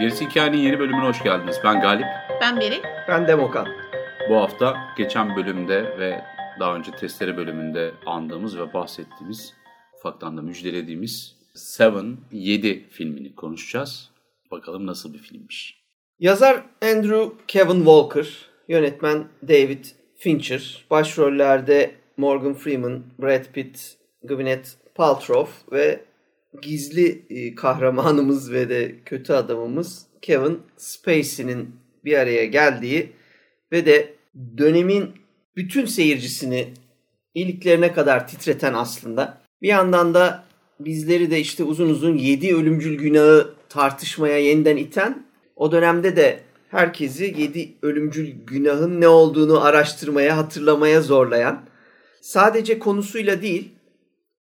Gerisi Hikayenin yeni bölümüne hoş geldiniz. Ben Galip. Ben Beri. Ben Demokan. Bu hafta geçen bölümde ve daha önce testleri bölümünde andığımız ve bahsettiğimiz, ufaktan da müjdelediğimiz Seven 7 filmini konuşacağız. Bakalım nasıl bir filmmiş. Yazar Andrew Kevin Walker, yönetmen David Fincher, başrollerde Morgan Freeman, Brad Pitt, Gwyneth Paltrow ve gizli e, kahramanımız ve de kötü adamımız Kevin Spacey'nin bir araya geldiği ve de dönemin bütün seyircisini iliklerine kadar titreten aslında. Bir yandan da bizleri de işte uzun uzun yedi ölümcül günahı tartışmaya yeniden iten o dönemde de herkesi yedi ölümcül günahın ne olduğunu araştırmaya, hatırlamaya zorlayan sadece konusuyla değil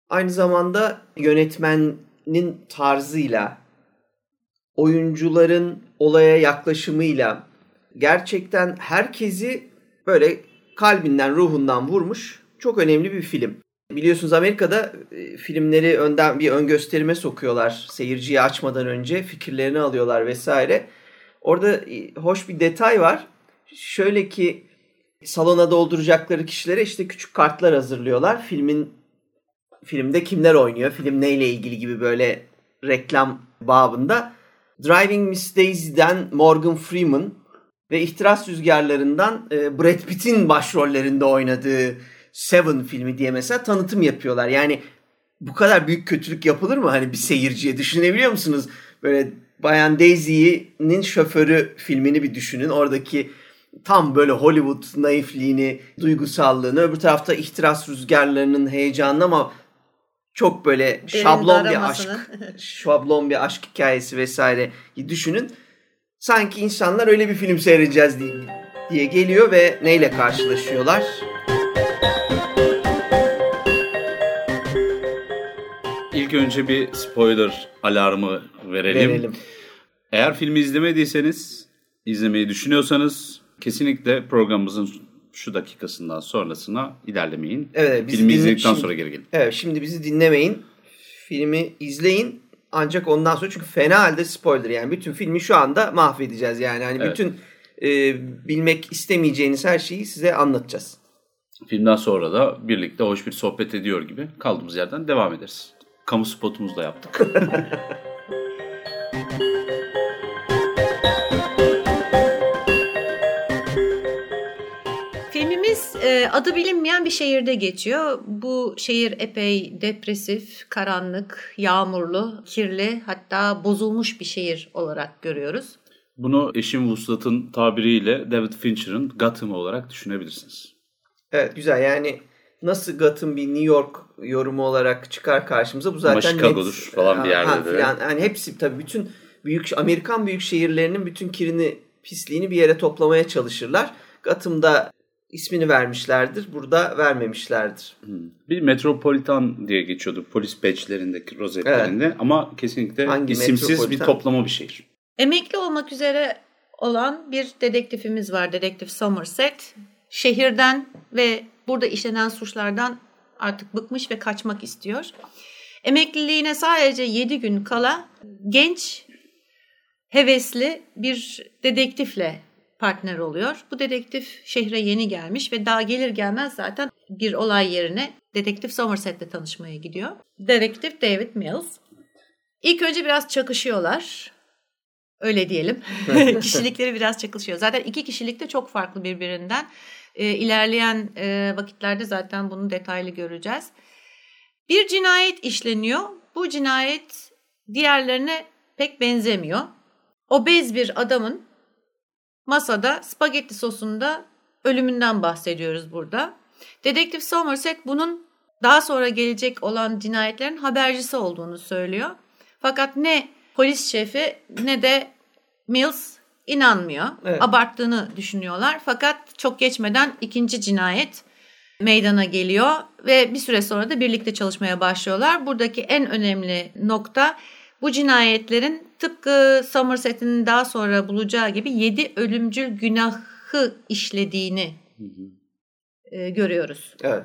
aynı zamanda yönetmenin tarzıyla, oyuncuların olaya yaklaşımıyla gerçekten herkesi böyle kalbinden, ruhundan vurmuş çok önemli bir film. Biliyorsunuz Amerika'da e, filmleri önden bir ön gösterime sokuyorlar. Seyirciyi açmadan önce fikirlerini alıyorlar vesaire. Orada e, hoş bir detay var. Şöyle ki salona dolduracakları kişilere işte küçük kartlar hazırlıyorlar. Filmin filmde kimler oynuyor, film neyle ilgili gibi böyle reklam babında. Driving Miss Daisy'den Morgan Freeman ve İhtiras Rüzgarlarından e, Brad Pitt'in başrollerinde oynadığı Seven filmi diye mesela tanıtım yapıyorlar. Yani bu kadar büyük kötülük yapılır mı hani bir seyirciye düşünebiliyor musunuz? Böyle Bayan Daisy'nin şoförü filmini bir düşünün. Oradaki tam böyle Hollywood naifliğini, duygusallığını, öbür tarafta ihtiras rüzgarlarının heyecanını ama çok böyle Derin şablon bir aşk, şablon bir aşk hikayesi vesaire düşünün. Sanki insanlar öyle bir film seyredeceğiz diye, diye geliyor ve neyle karşılaşıyorlar? İlk önce bir spoiler alarmı verelim. Verelim. Eğer filmi izlemediyseniz, izlemeyi düşünüyorsanız kesinlikle programımızın şu dakikasından sonrasına ilerlemeyin. Evet, bizi Filmi izledikten şimdi- sonra geri gelin. Evet şimdi bizi dinlemeyin. Filmi izleyin. Ancak ondan sonra çünkü fena halde spoiler yani bütün filmi şu anda mahvedeceğiz yani. Hani Evet. bütün e, bilmek istemeyeceğiniz her şeyi size anlatacağız. Filmden sonra da birlikte hoş bir sohbet ediyor gibi kaldığımız yerden devam ederiz. Kamu spotumuzu da yaptık. e, adı bilinmeyen bir şehirde geçiyor. Bu şehir epey depresif, karanlık, yağmurlu, kirli hatta bozulmuş bir şehir olarak görüyoruz. Bunu eşim Vuslat'ın tabiriyle David Fincher'ın Gotham olarak düşünebilirsiniz. Evet güzel yani nasıl Gotham bir New York yorumu olarak çıkar karşımıza bu zaten Chicago'dur falan bir yerde de. Yani, yani hepsi tabii bütün büyük Amerikan büyük şehirlerinin bütün kirini pisliğini bir yere toplamaya çalışırlar. Gotham'da ismini vermişlerdir. Burada vermemişlerdir. Bir metropolitan diye geçiyordu polis badge'lerindeki rozetlerinde ama kesinlikle Hangi isimsiz bir toplama bir şehir. Emekli olmak üzere olan bir dedektifimiz var. Dedektif Somerset. Şehirden ve burada işlenen suçlardan artık bıkmış ve kaçmak istiyor. Emekliliğine sadece 7 gün kala genç, hevesli bir dedektifle partner oluyor. Bu dedektif şehre yeni gelmiş ve daha gelir gelmez zaten bir olay yerine dedektif Somerset'le tanışmaya gidiyor. Dedektif David Mills. İlk önce biraz çakışıyorlar. Öyle diyelim. Kişilikleri biraz çakışıyor. Zaten iki kişilik de çok farklı birbirinden. E, ilerleyen e, vakitlerde zaten bunu detaylı göreceğiz. Bir cinayet işleniyor. Bu cinayet diğerlerine pek benzemiyor. Obez bir adamın masada spagetti sosunda ölümünden bahsediyoruz burada. Dedektif Somerset bunun daha sonra gelecek olan cinayetlerin habercisi olduğunu söylüyor. Fakat ne polis şefi ne de Mills inanmıyor. Evet. Abarttığını düşünüyorlar. Fakat çok geçmeden ikinci cinayet meydana geliyor ve bir süre sonra da birlikte çalışmaya başlıyorlar. Buradaki en önemli nokta bu cinayetlerin tıpkı Somerset'in daha sonra bulacağı gibi yedi ölümcül günahı işlediğini e, görüyoruz. Evet.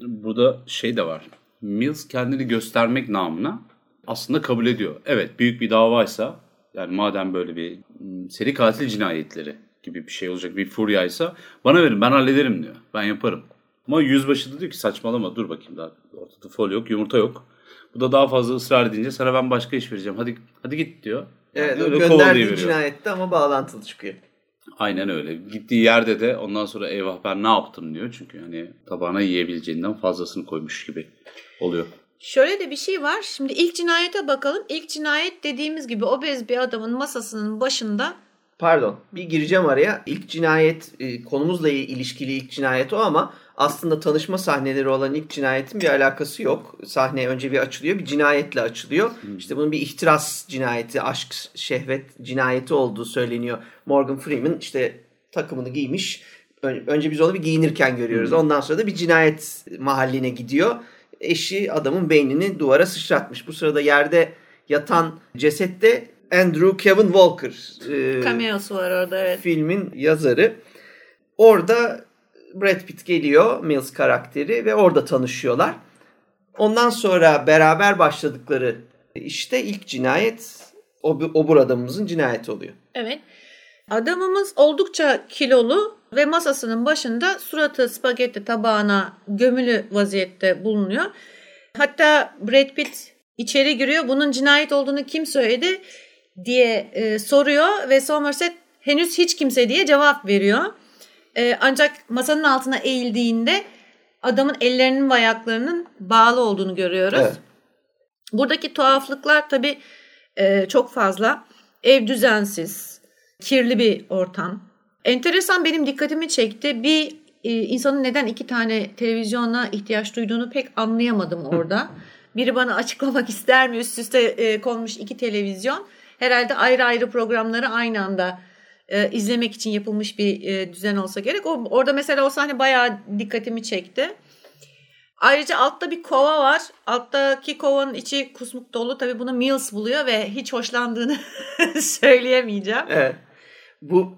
Burada şey de var. Mills kendini göstermek namına aslında kabul ediyor. Evet büyük bir davaysa yani madem böyle bir m, seri katil cinayetleri gibi bir şey olacak bir furyaysa bana verin ben hallederim diyor. Ben yaparım. Ama yüzbaşı da diyor ki saçmalama dur bakayım daha ortada fol yok yumurta yok. Bu da daha fazla ısrar edince sana ben başka iş vereceğim. Hadi hadi git diyor. Evet Yani o öyle gönderdiği cinayette ama bağlantılı çıkıyor. Aynen öyle. Gittiği yerde de ondan sonra eyvah ben ne yaptım diyor. Çünkü hani tabağına yiyebileceğinden fazlasını koymuş gibi oluyor. Şöyle de bir şey var. Şimdi ilk cinayete bakalım. İlk cinayet dediğimiz gibi obez bir adamın masasının başında Pardon bir gireceğim araya. İlk cinayet e, konumuzla ilişkili ilk cinayet o ama aslında tanışma sahneleri olan ilk cinayetin bir alakası yok. Sahne önce bir açılıyor bir cinayetle açılıyor. İşte bunun bir ihtiras cinayeti, aşk, şehvet cinayeti olduğu söyleniyor. Morgan Freeman işte takımını giymiş. Ön- Önce biz onu bir giyinirken görüyoruz. Ondan sonra da bir cinayet mahalline gidiyor. Eşi adamın beynini duvara sıçratmış. Bu sırada yerde yatan cesette Andrew Kevin Walker. e, cameo'su var orada evet. filmin yazarı. Orada Brad Pitt geliyor Mills karakteri ve orada tanışıyorlar. Ondan sonra beraber başladıkları işte ilk cinayet o, obur adamımızın cinayeti oluyor. Evet. Adamımız oldukça kilolu ve masasının başında suratı spagetti tabağına gömülü vaziyette bulunuyor. Hatta Brad Pitt içeri giriyor. Bunun cinayet olduğunu kim söyledi diye e, soruyor ve Somerset henüz hiç kimse diye cevap veriyor. E, ancak masanın altına eğildiğinde adamın ellerinin ve ayaklarının bağlı olduğunu görüyoruz. Evet. Buradaki tuhaflıklar tabii e, çok fazla. Ev düzensiz, kirli bir ortam. Enteresan benim dikkatimi çekti. Bir e, insanın neden iki tane televizyona ihtiyaç duyduğunu pek anlayamadım orada. Biri bana açıklamak ister mi? Üst üste e, konmuş iki televizyon. Herhalde ayrı ayrı programları aynı anda e, izlemek için yapılmış bir e, düzen olsa gerek. O, orada mesela o sahne bayağı dikkatimi çekti. Ayrıca altta bir kova var. Alttaki kovanın içi kusmuk dolu. Tabii bunu Mills buluyor ve hiç hoşlandığını söyleyemeyeceğim. Evet. Bu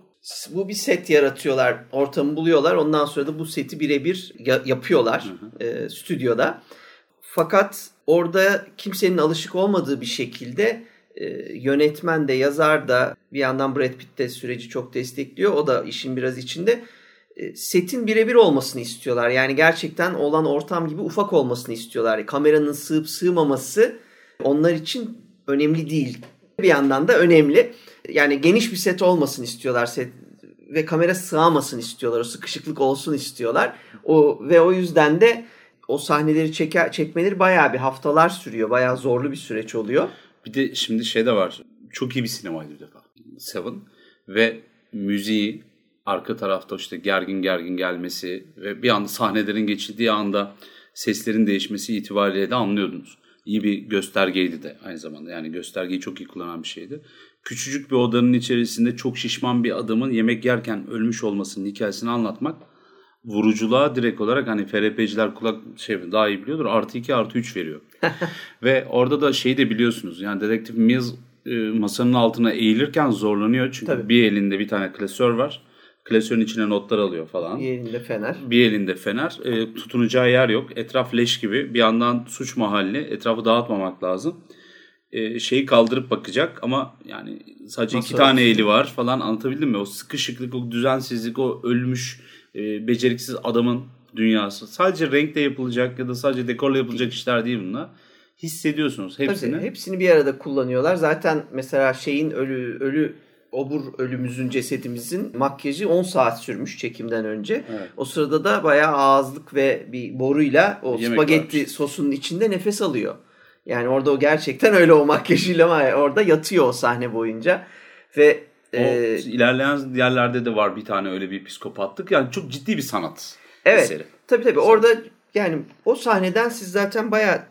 bu bir set yaratıyorlar. Ortamı buluyorlar. Ondan sonra da bu seti birebir ya- yapıyorlar e, stüdyoda. Fakat orada kimsenin alışık olmadığı bir şekilde yönetmen de yazar da bir yandan Brad Pitt de süreci çok destekliyor. O da işin biraz içinde. E, setin birebir olmasını istiyorlar. Yani gerçekten olan ortam gibi ufak olmasını istiyorlar. Kameranın sığıp sığmaması onlar için önemli değil. Bir yandan da önemli. Yani geniş bir set olmasını istiyorlar set ve kamera sığamasın istiyorlar. O sıkışıklık olsun istiyorlar. O ve o yüzden de o sahneleri çeker, çekmeleri bayağı bir haftalar sürüyor. Bayağı zorlu bir süreç oluyor. Bir de şimdi şey de var. Çok iyi bir sinemaydı bir defa. Seven. Ve müziği arka tarafta işte gergin gergin gelmesi ve bir anda sahnelerin geçildiği anda seslerin değişmesi itibariyle de anlıyordunuz. İyi bir göstergeydi de aynı zamanda. Yani göstergeyi çok iyi kullanan bir şeydi. Küçücük bir odanın içerisinde çok şişman bir adamın yemek yerken ölmüş olmasının hikayesini anlatmak vuruculuğa direkt olarak hani FRP'ciler kulak şey daha iyi biliyordur. Artı 2 artı 3 veriyor. Ve orada da şeyi de biliyorsunuz. Yani dedektif Mills e, masanın altına eğilirken zorlanıyor. Çünkü Tabii. bir elinde bir tane klasör var. Klasörün içine notlar alıyor falan. Yerinde fener. Bir elinde fener. E, tutunacağı yer yok. Etraf leş gibi. Bir yandan suç mahalli. Etrafı dağıtmamak lazım. E, şeyi kaldırıp bakacak ama yani sadece iki Masa- tane eli var falan anlatabildim mi? O sıkışıklık, o düzensizlik, o ölmüş, e, beceriksiz adamın dünyası. Sadece renkle yapılacak ya da sadece dekorla yapılacak işler değil bunlar. Hissediyorsunuz hepsini. Tabii, hepsini bir arada kullanıyorlar. Zaten mesela şeyin ölü ölü obur ölümüzün cesedimizin makyajı 10 saat sürmüş çekimden önce. Evet. O sırada da bayağı ağızlık ve bir boruyla o Yemek spagetti varmış. sosunun içinde nefes alıyor. Yani orada o gerçekten öyle o makyajıyla orada yatıyor o sahne boyunca ve O e, ilerleyen yerlerde de var bir tane öyle bir psikopatlık. Yani çok ciddi bir sanat Evet. eseri. Tabii tabii orada yani o sahneden siz zaten bayağı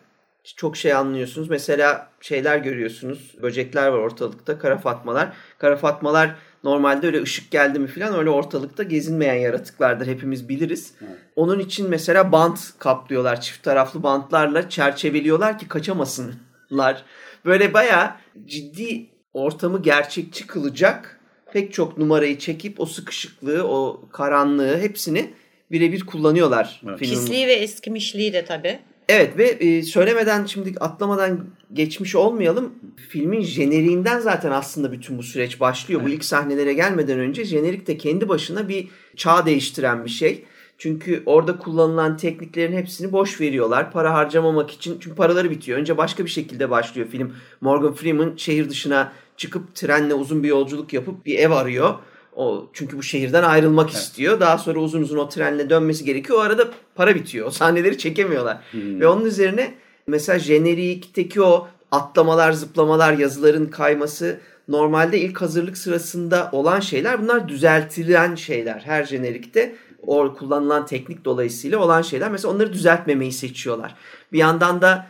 çok şey anlıyorsunuz. Mesela şeyler görüyorsunuz. Böcekler var ortalıkta. Kara fatmalar. Kara fatmalar normalde öyle ışık geldi mi falan öyle ortalıkta gezinmeyen yaratıklardır. Hepimiz biliriz. Evet. Onun için mesela bant kaplıyorlar. Çift taraflı bantlarla çerçeveliyorlar ki kaçamasınlar. Böyle bayağı ciddi ortamı gerçekçi kılacak pek çok numarayı çekip o sıkışıklığı, o karanlığı hepsini birebir kullanıyorlar. Evet. filmin. Pisliği ve eskimişliği de tabii. Evet ve e, söylemeden şimdi atlamadan geçmiş olmayalım. Filmin jeneriğinden zaten aslında bütün bu süreç başlıyor. Bu ilk sahnelere gelmeden önce jenerik de kendi başına bir çağ değiştiren bir şey. Çünkü orada kullanılan tekniklerin hepsini boş veriyorlar. Para harcamamak için. Çünkü paraları bitiyor. Önce başka bir şekilde başlıyor film. Morgan Freeman şehir dışına çıkıp trenle uzun bir yolculuk yapıp bir ev arıyor. O çünkü bu şehirden ayrılmak istiyor. Daha sonra uzun uzun o trenle dönmesi gerekiyor. O arada para bitiyor. O sahneleri çekemiyorlar. Ve onun üzerine mesela jenerikteki o atlamalar, zıplamalar, yazıların kayması normalde ilk hazırlık sırasında olan şeyler. Bunlar düzeltilen şeyler her jenerikte. O kullanılan teknik dolayısıyla olan şeyler. Mesela onları düzeltmemeyi seçiyorlar. Bir yandan da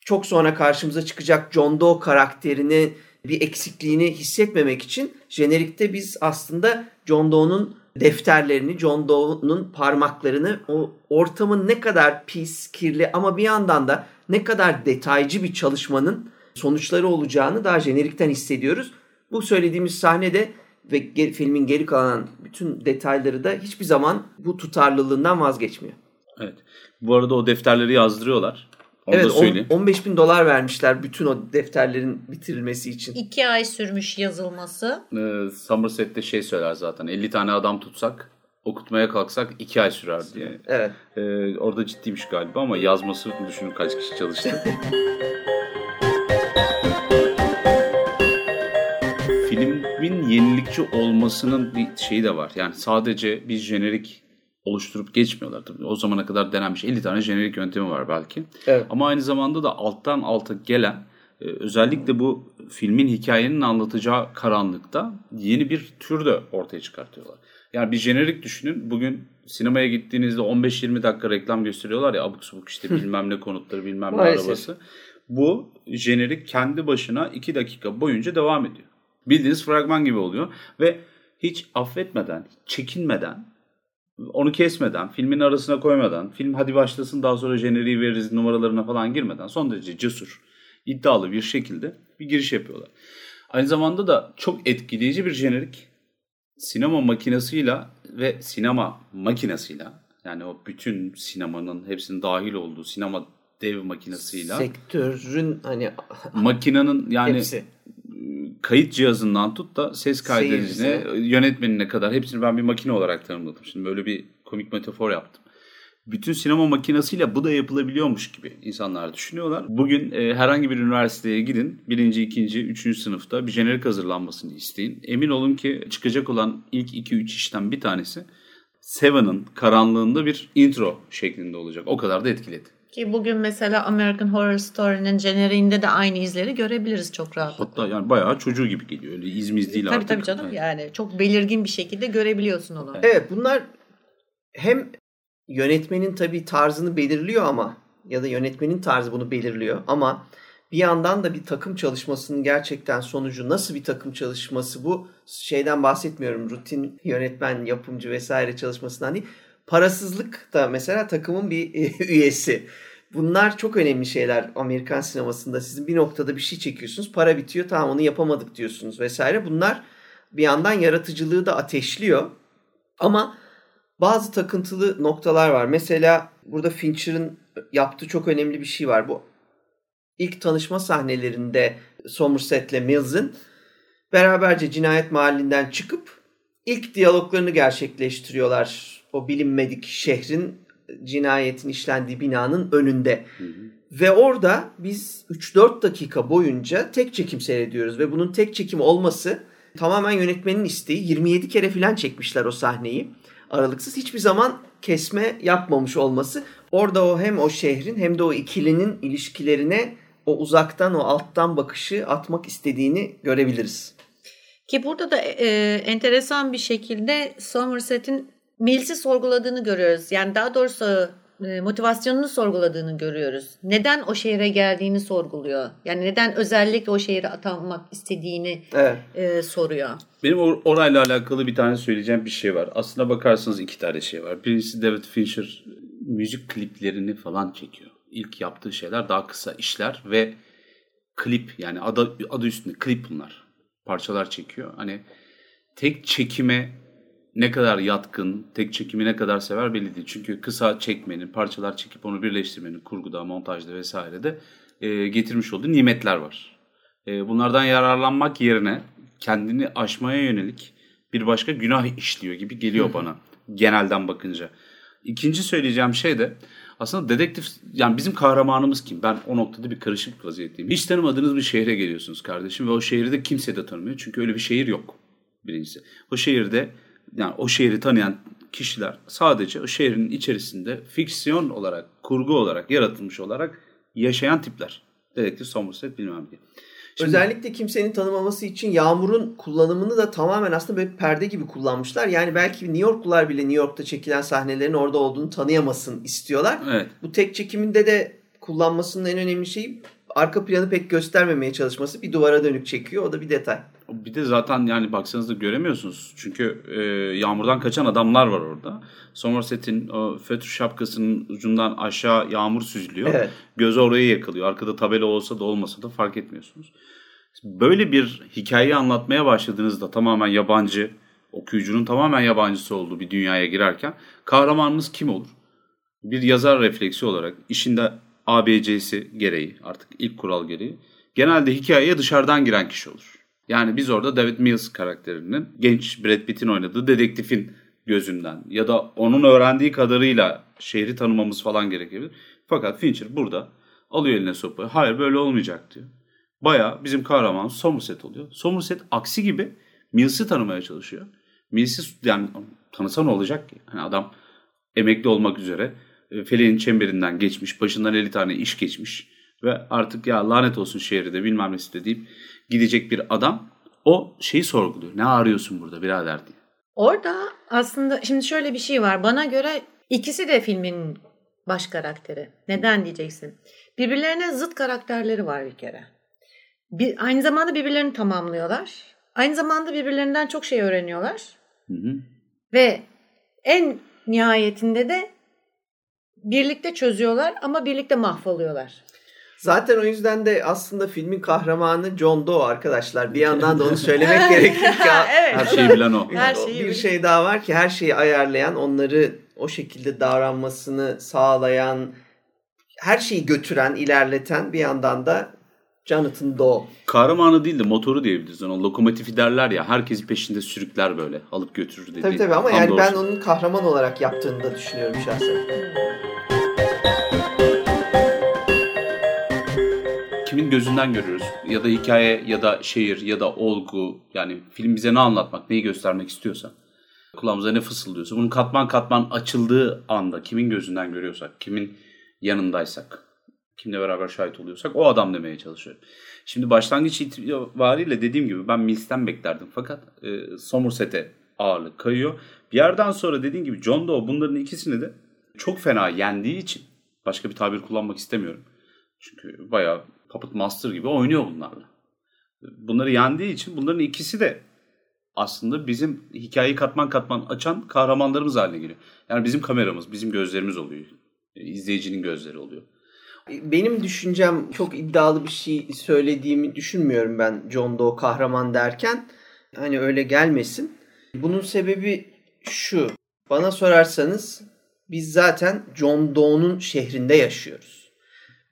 çok sonra karşımıza çıkacak John Doe karakterini bir eksikliğini hissetmemek için jenerikte biz aslında John Doe'nun defterlerini, John Doe'nun parmaklarını, o ortamın ne kadar pis, kirli ama bir yandan da ne kadar detaycı bir çalışmanın sonuçları olacağını daha jenerikten hissediyoruz. Bu söylediğimiz sahnede ve filmin geri kalan bütün detayları da hiçbir zaman bu tutarlılığından vazgeçmiyor. Evet. Bu arada o defterleri yazdırıyorlar. Onu evet da söyleyeyim. on- 15 bin dolar vermişler bütün o defterlerin bitirilmesi için. İki ay sürmüş yazılması. Ee, Somerset'te şey söyler zaten. 50 tane adam tutsak, okutmaya kalksak 2 ay sürer diye. Evet. Ee, orada ciddiymiş galiba ama yazması düşünün kaç kişi çalıştı. Filmin yenilikçi olmasının bir şeyi de var. Yani sadece bir jenerik oluşturup geçmiyorlar. Tabii o zamana kadar denenmiş 50 tane jenerik yöntemi var belki. Evet. Ama aynı zamanda da alttan alta gelen e, özellikle bu filmin hikayenin anlatacağı karanlıkta yeni bir tür de ortaya çıkartıyorlar. Yani bir jenerik düşünün. Bugün sinemaya gittiğinizde 15-20 dakika reklam gösteriyorlar ya abuk subuk işte bilmem ne konutları bilmem ne Maalesef. arabası. Bu jenerik kendi başına 2 dakika boyunca devam ediyor. Bildiğiniz fragman gibi oluyor ve hiç affetmeden, çekinmeden onu kesmeden, filmin arasına koymadan, film hadi başlasın daha sonra jeneriği veririz numaralarına falan girmeden son derece cesur, iddialı bir şekilde bir giriş yapıyorlar. Aynı zamanda da çok etkileyici bir jenerik sinema makinesiyle ve sinema makinesiyle yani o bütün sinemanın hepsinin dahil olduğu sinema dev makinesiyle Sektörün hani makinenin yani hepsi. Kayıt cihazından tut da ses kaydedicine, yönetmenine kadar hepsini ben bir makine olarak tanımladım. Şimdi böyle bir komik metafor yaptım. Bütün sinema makinesiyle bu da yapılabiliyormuş gibi insanlar düşünüyorlar. Bugün e, herhangi bir üniversiteye gidin. Birinci, ikinci, üçüncü sınıfta bir jenerik hazırlanmasını isteyin. Emin olun ki çıkacak olan ilk iki üç işten bir tanesi Seven'ın karanlığında bir intro şeklinde olacak. O kadar da etkiledi. Ki bugün mesela American Horror Story'nin jeneriğinde de aynı izleri görebiliriz çok rahat. Hatta yani bayağı çocuğu gibi geliyor. Öyle izmiz değil Tabii artık. tabii canım Evet. yani çok belirgin bir şekilde görebiliyorsun onu. Evet bunlar hem yönetmenin tabii tarzını belirliyor ama ya da yönetmenin tarzı bunu belirliyor ama bir yandan da bir takım çalışmasının gerçekten sonucu nasıl bir takım çalışması bu şeyden bahsetmiyorum rutin yönetmen yapımcı vesaire çalışmasından değil parasızlık da mesela takımın bir üyesi. Bunlar çok önemli şeyler Amerikan sinemasında. Sizin bir noktada bir şey çekiyorsunuz, para bitiyor, tamam onu yapamadık diyorsunuz vesaire. Bunlar bir yandan yaratıcılığı da ateşliyor. Ama bazı takıntılı noktalar var. Mesela burada Fincher'ın yaptığı çok önemli bir şey var. Bu ilk tanışma sahnelerinde Somerset'le Mills'in beraberce cinayet mahallinden çıkıp ilk diyaloglarını gerçekleştiriyorlar. O bilinmedik şehrin cinayetin işlendiği binanın önünde. Ve orada biz 3-4 dakika boyunca tek çekim seyrediyoruz ve bunun tek çekim olması tamamen yönetmenin isteği. 27 kere falan çekmişler o sahneyi. Aralıksız hiçbir zaman kesme yapmamış olması. Orada o hem o şehrin hem de o ikilinin ilişkilerine o uzaktan o alttan bakışı atmak istediğini görebiliriz. Ki burada da e, enteresan bir şekilde Somerset'in Mills'i sorguladığını görüyoruz. Yani daha doğrusu e, motivasyonunu sorguladığını görüyoruz. Neden o şehre geldiğini sorguluyor. Yani neden özellikle o şehre atanmak istediğini Evet. e, soruyor. Benim or- orayla alakalı bir tane söyleyeceğim bir şey var. Aslına bakarsanız iki tane şey var. Birincisi David Fincher müzik kliplerini falan çekiyor. İlk yaptığı şeyler daha kısa işler ve klip yani adı, adı üstünde klip bunlar. Parçalar çekiyor. Hani tek çekime ne kadar yatkın, tek çekimi ne kadar sever belli değil. Çünkü kısa çekmenin, parçalar çekip onu birleştirmenin, kurguda, montajda vesairede e, getirmiş olduğu nimetler var. E, bunlardan yararlanmak yerine kendini aşmaya yönelik bir başka günah işliyor gibi geliyor bana genelden bakınca. İkinci söyleyeceğim şey de aslında dedektif yani bizim kahramanımız kim? Ben o noktada bir karışık vaziyetteyim. Hiç tanımadığınız bir şehre geliyorsunuz kardeşim ve o şehri de kimse de tanımıyor. Çünkü öyle bir şehir yok birincisi. O şehirde yani o şehri tanıyan kişiler sadece o şehrin içerisinde fiksiyon olarak, kurgu olarak, yaratılmış olarak yaşayan tipler. Dedektif Somerset bilmem diye. Şimdi- Özellikle kimsenin tanımaması için yağmurun kullanımını da tamamen aslında böyle perde gibi kullanmışlar. Yani belki New Yorklular bile New York'ta çekilen sahnelerin orada olduğunu tanıyamasın istiyorlar. Evet. Bu tek çekiminde de kullanmasının en önemli şeyi arka planı pek göstermemeye çalışması. Bir duvara dönük çekiyor. O da bir detay. Bir de zaten yani baksanız da göremiyorsunuz. Çünkü e, yağmurdan kaçan adamlar var orada. Somerset'in o fötr şapkasının ucundan aşağı yağmur süzülüyor. Evet. Gözü oraya yakalıyor. Arkada tabela olsa da olmasa da fark etmiyorsunuz. Böyle bir hikayeyi anlatmaya başladığınızda tamamen yabancı, okuyucunun tamamen yabancısı olduğu bir dünyaya girerken kahramanımız kim olur? Bir yazar refleksi olarak işinde ABC'si gereği artık ilk kural gereği genelde hikayeye dışarıdan giren kişi olur. Yani biz orada David Mills karakterinin genç Brad Pitt'in oynadığı dedektifin gözünden ya da onun öğrendiği kadarıyla şehri tanımamız falan gerekebilir. Fakat Fincher burada alıyor eline sopayı. Hayır böyle olmayacak diyor. Baya bizim kahraman Somerset oluyor. Somerset aksi gibi Mills'i tanımaya çalışıyor. Mills'i yani tanısa ne olacak ki? Hani adam emekli olmak üzere e, feleğin çemberinden geçmiş, başından 50 tane iş geçmiş ve artık ya lanet olsun şehri de bilmem nesi de deyip gidecek bir adam o şeyi sorguluyor. Ne arıyorsun burada birader diye. Orada aslında şimdi şöyle bir şey var. Bana göre ikisi de filmin baş karakteri. Neden diyeceksin? Birbirlerine zıt karakterleri var bir kere. Bir, aynı zamanda birbirlerini tamamlıyorlar. Aynı zamanda birbirlerinden çok şey öğreniyorlar. Hı hı. Ve en nihayetinde de birlikte çözüyorlar ama birlikte mahvoluyorlar. Zaten o yüzden de aslında filmin kahramanı John Doe arkadaşlar. Bir yandan da onu söylemek gerekir ki evet. Her şeyi bilen o. Her O şeyi bir bil- şey daha var ki her şeyi ayarlayan, onları o şekilde davranmasını sağlayan, her şeyi götüren, ilerleten bir yandan da Jonathan Doe. Kahramanı değil de motoru diyebiliriz. Ona lokomotifi derler ya herkesi peşinde sürükler böyle alıp götürür dediği. Tabii tabii ama Tam yani ben doğrusu. onun kahraman olarak yaptığını da düşünüyorum şahsen. Gözünden görüyoruz? Ya da hikaye ya da şehir ya da olgu yani film bize ne anlatmak, neyi göstermek istiyorsa kulağımıza ne fısıldıyorsa bunun katman katman açıldığı anda kimin gözünden görüyorsak, kimin yanındaysak, kimle beraber şahit oluyorsak o adam demeye çalışıyorum. Şimdi başlangıç itibariyle dediğim gibi ben Mills'ten beklerdim fakat e, Somerset'e ağırlık kayıyor. Bir yerden sonra dediğim gibi John Doe bunların ikisini de çok fena yendiği için başka bir tabir kullanmak istemiyorum. Çünkü bayağı Puppet Master gibi oynuyor bunlarla. Bunları yendiği için bunların ikisi de aslında bizim hikayeyi katman katman açan kahramanlarımız haline geliyor. Yani bizim kameramız, bizim gözlerimiz oluyor. E, İzleyicinin gözleri oluyor. Benim düşüncem çok iddialı bir şey söylediğimi düşünmüyorum ben John Doe kahraman derken. Hani öyle gelmesin. Bunun sebebi şu. Bana sorarsanız biz zaten John Doe'nun şehrinde yaşıyoruz.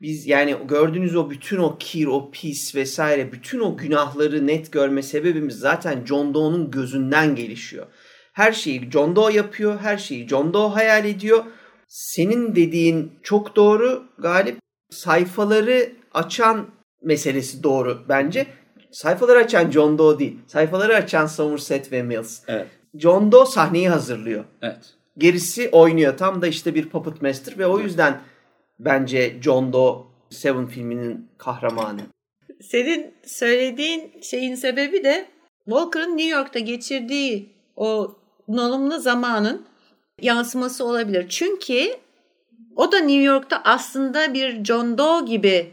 Biz yani gördüğünüz o bütün o kir, o pis vesaire bütün o günahları net görme sebebimiz zaten John Doe'nun gözünden gelişiyor. Her şeyi John Doe yapıyor, her şeyi John Doe hayal ediyor. Senin dediğin çok doğru Galip. Sayfaları açan meselesi doğru bence. Sayfaları açan John Doe değil. Sayfaları açan Somerset ve Mills. Evet. John Doe sahneyi hazırlıyor. Evet. Gerisi oynuyor. Tam da işte bir puppet master ve o yüzden bence John Doe Seven filminin kahramanı. Senin söylediğin şeyin sebebi de Walker'ın New York'ta geçirdiği o bunalımlı zamanın yansıması olabilir. Çünkü O da New York'ta aslında bir John Doe gibi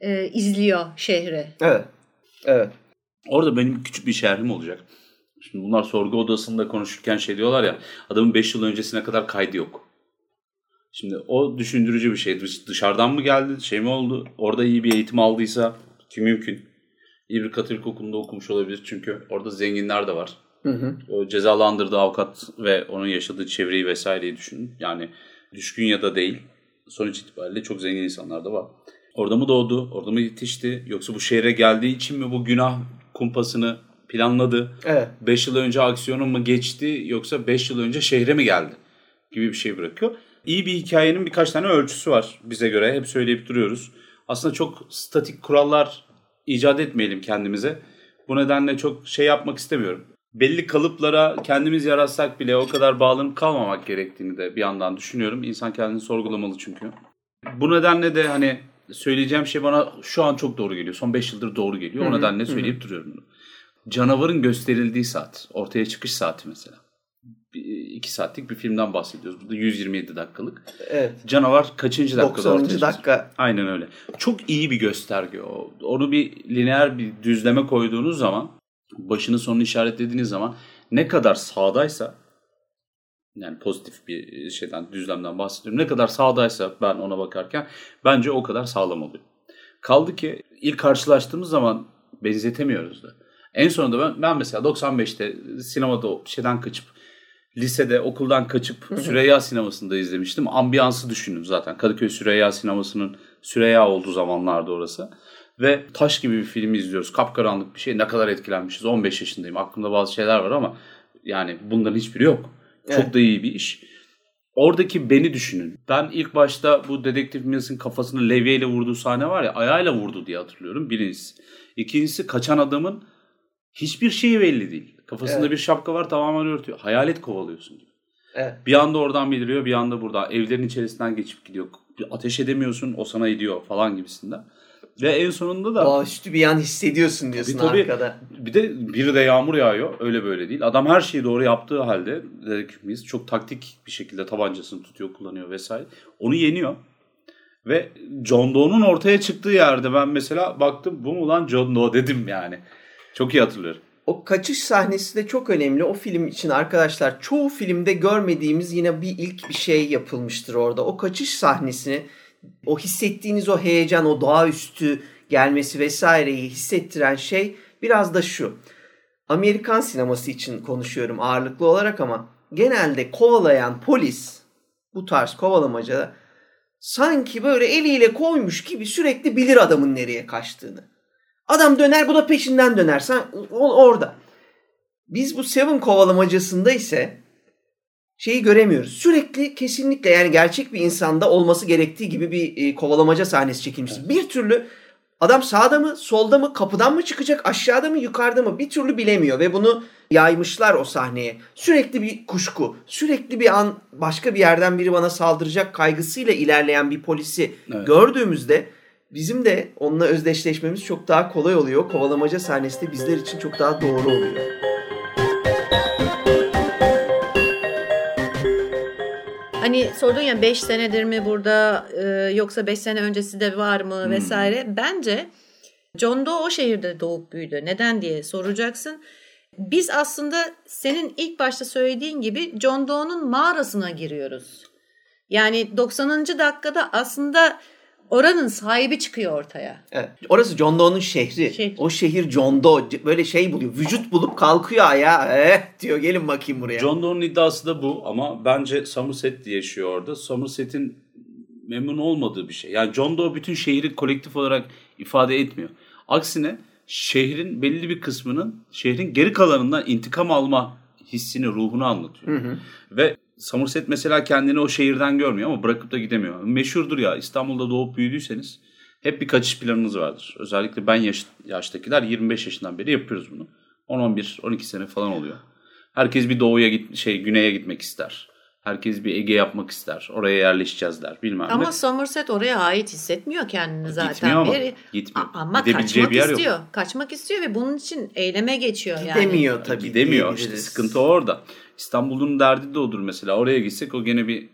e, izliyor şehri. Evet. Evet. Orada benim küçük bir şerhim olacak. Şimdi bunlar sorgu odasında konuşurken şey diyorlar ya adamın 5 yıl öncesine kadar kaydı yok. Şimdi o düşündürücü bir şey. Dış- Dışarıdan mı geldi? Şey mi oldu? Orada iyi bir eğitim aldıysa ki mümkün. İyi bir Katolik okulunda okumuş olabilir çünkü orada zenginler de var. Hı hı. O cezalandırdığı avukat ve onun yaşadığı çevreyi vesaireyi düşünün. Yani düşkün ya da değil. Sonuç itibariyle çok zengin insanlar da var. Orada mı doğdu? Orada mı yetişti? Yoksa bu şehre geldiği için mi bu günah kumpasını planladı? Evet. 5 yıl önce aksiyonu mu geçti yoksa 5 yıl önce şehre mi geldi gibi bir şey bırakıyor. İyi bir hikayenin birkaç tane ölçüsü var bize göre. Hep söyleyip duruyoruz. Aslında çok statik kurallar icat etmeyelim kendimize. Bu nedenle çok şey yapmak istemiyorum. Belli kalıplara kendimiz yaratsak bile o kadar bağlanıp kalmamak gerektiğini de bir yandan düşünüyorum. İnsan kendini sorgulamalı çünkü. Bu nedenle de hani söyleyeceğim şey bana şu an çok doğru geliyor. Son 5 yıldır doğru geliyor. O nedenle söyleyip duruyorum bunu. Canavarın gösterildiği saat, ortaya çıkış saati mesela. 2 saatlik bir filmden bahsediyoruz. Burada 127 dakikalık. Evet. Canavar kaçıncı dakikada 90. ortaya dakika. Aynen öyle. Çok iyi bir gösterge o. Onu bir lineer bir düzleme koyduğunuz zaman, başını sonunu işaretlediğiniz zaman ne kadar sağdaysa yani pozitif bir şeyden, düzlemden bahsediyorum. Ne kadar sağdaysa ben ona bakarken bence o kadar sağlam oluyor. Kaldı ki ilk karşılaştığımız zaman benzetemiyoruz da. En sonunda ben, ben mesela 95'te sinemada şeyden kaçıp lisede okuldan kaçıp Süreyya sinemasında izlemiştim. Ambiyansı düşünün zaten. Kadıköy Süreyya sinemasının Süreyya olduğu zamanlarda orası. Ve taş gibi bir film izliyoruz. Kapkaranlık bir şey. Ne kadar etkilenmişiz. 15 yaşındayım. Aklımda bazı şeyler var ama yani bunların hiçbiri yok. Çok Evet. da iyi bir iş. Oradaki beni düşünün. Ben ilk başta bu dedektif Mills'in kafasını levyeyle vurduğu sahne var ya ayağıyla vurdu diye hatırlıyorum. Birincisi. İkincisi kaçan adamın hiçbir şeyi belli değil. Kafasında Evet. bir şapka var tamamen örtüyor. Hayalet kovalıyorsun gibi. Evet. Bir anda oradan bildiriyor bir anda burada. Evlerin içerisinden geçip gidiyor. Ateş edemiyorsun o sana ediyor falan gibisinden. Ve en sonunda da Doğaüstü bir an hissediyorsun diyorsun tabii. arkada. bir de bir de yağmur yağıyor. Öyle böyle değil. Adam her şeyi doğru yaptığı halde dedektifimiz çok taktik bir şekilde tabancasını tutuyor, kullanıyor vesaire. Onu yeniyor. Ve John Doe'nun ortaya çıktığı yerde ben mesela baktım bu mu lan John Doe dedim yani. Çok iyi hatırlıyorum. O kaçış sahnesi de çok önemli. O film için arkadaşlar çoğu filmde görmediğimiz yine bir ilk bir şey yapılmıştır orada. O kaçış sahnesini o hissettiğiniz o heyecan, o doğaüstü gelmesi vesaireyi hissettiren şey biraz da şu. Amerikan sineması için konuşuyorum ağırlıklı olarak ama genelde kovalayan polis bu tarz kovalamacada sanki böyle eliyle koymuş gibi sürekli bilir adamın nereye kaçtığını. Adam döner bu da peşinden döner. Sen orada. Biz bu Seven kovalamacasında ise şeyi göremiyoruz. Sürekli kesinlikle yani gerçek bir insanda olması gerektiği gibi bir e, kovalamaca sahnesi çekilmiş. Bir türlü adam sağda mı, solda mı, kapıdan mı çıkacak, aşağıda mı, yukarıda mı bir türlü bilemiyor ve bunu yaymışlar o sahneye. Sürekli bir kuşku, sürekli bir an başka bir yerden biri bana saldıracak kaygısıyla ilerleyen bir polisi Evet. gördüğümüzde bizim de onunla özdeşleşmemiz çok daha kolay oluyor. Kovalamaca sahnesi de bizler için çok daha doğru oluyor. Hani sordun ya 5 senedir mi burada e, yoksa 5 sene öncesi de var mı vesaire. Bence John Doe o şehirde doğup büyüdü. Neden diye soracaksın. Biz aslında senin ilk başta söylediğin gibi John Doe'nun mağarasına giriyoruz. Yani 90. dakikada aslında oranın sahibi çıkıyor ortaya. Evet. Orası John Doe'nun şehri. Şehir. O şehir John Doe. Böyle şey buluyor. Vücut bulup kalkıyor ayağa. Eh diyor gelin bakayım buraya. John Doe'nun iddiası da bu ama bence Somerset diye yaşıyor orada. Somerset'in memnun olmadığı bir şey. Yani John Doe bütün şehri kolektif olarak ifade etmiyor. Aksine şehrin belli bir kısmının şehrin geri kalanından intikam alma hissini, ruhunu anlatıyor. Ve Somerset mesela kendini o şehirden görmüyor ama bırakıp da gidemiyor. Meşhurdur ya İstanbul'da doğup büyüdüyseniz hep bir kaçış planınız vardır. Özellikle ben yaş, yaştakiler 25 yaşından beri yapıyoruz bunu. 10-11-12 sene falan oluyor. Herkes bir doğuya git şey güneye gitmek ister. Herkes bir Ege yapmak ister. Oraya yerleşeceğiz der bilmem Ama ne. Somerset oraya ait hissetmiyor kendini zaten. Gitmiyor ama. Bir- Gitmiyor. A- Ama kaçmak bir yer yok. istiyor. Kaçmak istiyor ve bunun için eyleme geçiyor yani. Gidemiyor tabii. Gidemiyor işte sıkıntı orada. İstanbul'un derdi de odur mesela. Oraya gitsek o gene bir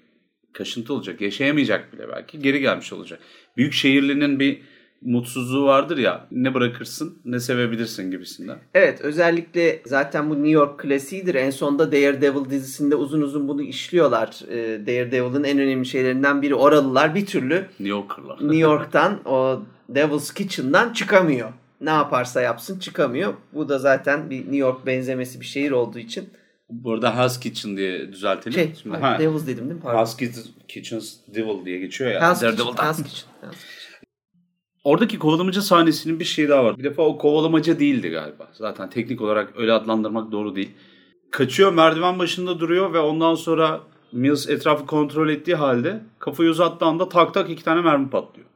kaşıntı olacak. Yaşayamayacak bile belki. Geri gelmiş olacak. Büyük şehirlinin bir mutsuzluğu vardır ya. Ne bırakırsın ne sevebilirsin gibisinden. Evet özellikle zaten bu New York klasiğidir. En sonunda Daredevil dizisinde uzun uzun bunu işliyorlar. Ee, Daredevil'ın en önemli şeylerinden biri oralılar bir türlü New Yorker'lar. New York'tan o Devil's Kitchen'dan çıkamıyor. Ne yaparsa yapsın çıkamıyor. Bu da zaten bir New York benzemesi bir şehir olduğu için. Bu arada Hell's Kitchen diye düzeltelim. Şey, Şimdi, hayır, ha, Devil's dedim değil mi? Pardon. Hell's Kitchen's Devil diye geçiyor ya. Hell's Kitchen. Hell's Kitchen. Hell's Kitchen. Oradaki kovalamaca sahnesinin bir şeyi daha var. Bir defa o kovalamaca değildi galiba. Zaten teknik olarak öyle adlandırmak doğru değil. Kaçıyor merdiven başında duruyor ve ondan sonra Mills etrafı kontrol ettiği halde kafayı uzattığı anda tak tak iki tane mermi patlıyor.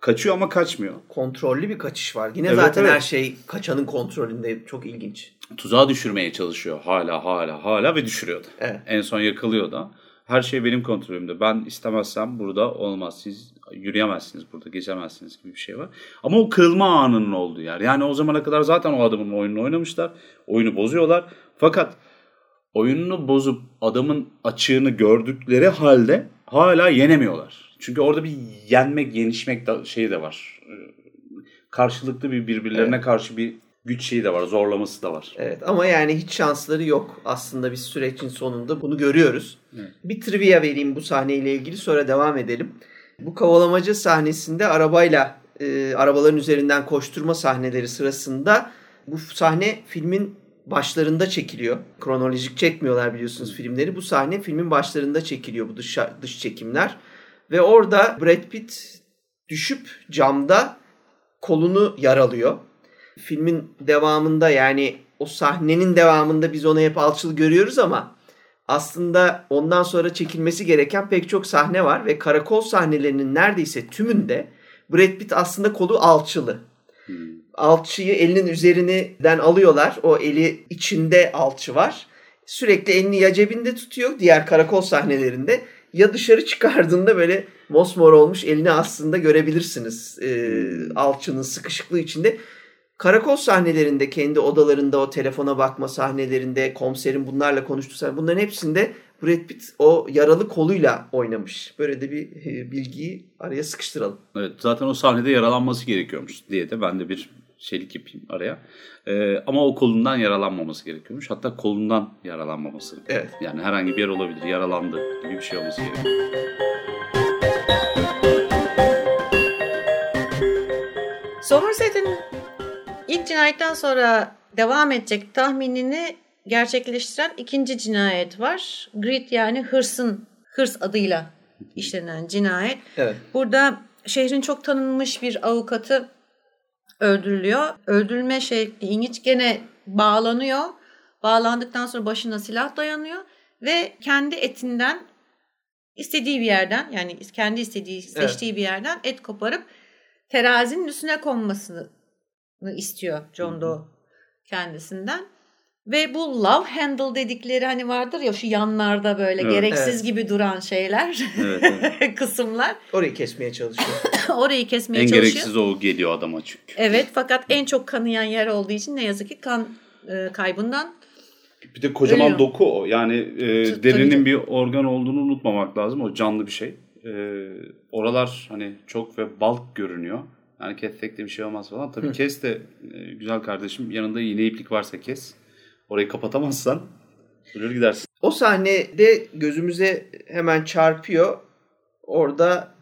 Kaçıyor ama kaçmıyor. Kontrollü bir kaçış var. Yine Evet, zaten evet. her şey kaçanın kontrolünde. Çok ilginç. Tuzağa düşürmeye çalışıyor hala hala hala ve düşürüyor da. Evet. En son yakalıyor da. Her şey benim kontrolümde. Ben istemezsem burada olmaz. Siz yürüyemezsiniz burada, geçemezsiniz gibi bir şey var. Ama o kırılma anının olduğu yer. Yani o zamana kadar zaten o adamın oyununu oynamışlar. Oyunu bozuyorlar. Fakat oyununu bozup adamın açığını gördükleri halde hala yenemiyorlar. Çünkü orada bir yenmek, yenişmek da, şeyi de var. Ee, Karşılıklı bir birbirlerine karşı bir güç şeyi de var, zorlaması da var. Evet ama yani hiç şansları yok aslında biz sürecin sonunda bunu görüyoruz. Evet. Bir trivia vereyim bu sahneyle ilgili sonra devam edelim. Bu kovalamaca sahnesinde arabayla e, arabaların üzerinden koşturma sahneleri sırasında bu sahne filmin başlarında çekiliyor. Kronolojik çekmiyorlar biliyorsunuz filmleri. Bu sahne filmin başlarında çekiliyor bu dış, dış çekimler. Ve orada Brad Pitt düşüp camda kolunu yaralıyor. Filmin devamında yani o sahnenin devamında biz onu hep alçılı görüyoruz ama aslında ondan sonra çekilmesi gereken pek çok sahne var ve karakol sahnelerinin neredeyse tümünde Brad Pitt aslında kolu alçılı. Hmm. Alçıyı elinin üzerinden alıyorlar. O eli içinde alçı var. Sürekli elini ya cebinde tutuyor diğer karakol sahnelerinde ya dışarı çıkardığında böyle mosmor olmuş elini aslında görebilirsiniz. Ee, alçının sıkışıklığı içinde. Karakol sahnelerinde kendi odalarında o telefona bakma sahnelerinde komiserin bunlarla konuştuğu sahne bunların hepsinde Brad Pitt o yaralı koluyla oynamış. Böyle de bir e, bilgiyi araya sıkıştıralım. Evet, zaten o sahnede yaralanması gerekiyormuş diye de ben de bir şeylik yapayım araya. Ee, ama o kolundan yaralanmaması gerekiyormuş. Hatta kolundan yaralanmaması. Evet. Yani herhangi bir yer olabilir. Yaralandı gibi bir şey olması gerekiyor. Somerset'in ilk cinayetten sonra devam edecek tahminini gerçekleştiren ikinci cinayet var. Greed yani hırsın, hırs adıyla işlenen cinayet. Evet. Burada şehrin çok tanınmış bir avukatı öldürülüyor. Öldürülme şekli ilginç. Gene bağlanıyor. Bağlandıktan sonra başına silah dayanıyor ve kendi etinden istediği bir yerden yani kendi istediği seçtiği bir yerden et koparıp terazinin üstüne konmasını istiyor John Doe kendisinden. Ve bu love handle dedikleri hani vardır ya şu yanlarda böyle Evet. gereksiz Evet. gibi duran şeyler, Evet, evet. kısımlar. Orayı kesmeye çalışıyor. Orayı kesmeye en çalışıyor. gereksiz o geliyor adama çünkü. Evet fakat en çok kanayan yer olduğu için ne yazık ki kan e, kaybından Bir de kocaman Ölüyor. doku o. Yani e, derinin bir organ olduğunu unutmamak lazım. O canlı bir şey. E, oralar hani çok ve balk görünüyor. Yani kessek de bir şey olmaz falan. Tabii kes de e, güzel kardeşim yanında iğne iplik varsa kes. Orayı kapatamazsan ölür gidersin. O sahnede gözümüze hemen çarpıyor. Orada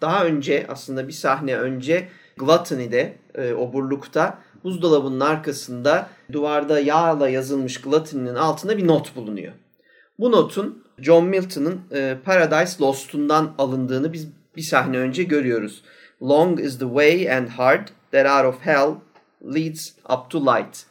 daha önce aslında bir sahne önce Gluttony'de, e, oburlukta buzdolabının arkasında duvarda yağla yazılmış Gluttony'nin altında bir not bulunuyor. Bu notun John Milton'ın e, Paradise Lost'undan alındığını biz bir sahne önce görüyoruz. Long is the way and hard that out of hell leads up to light.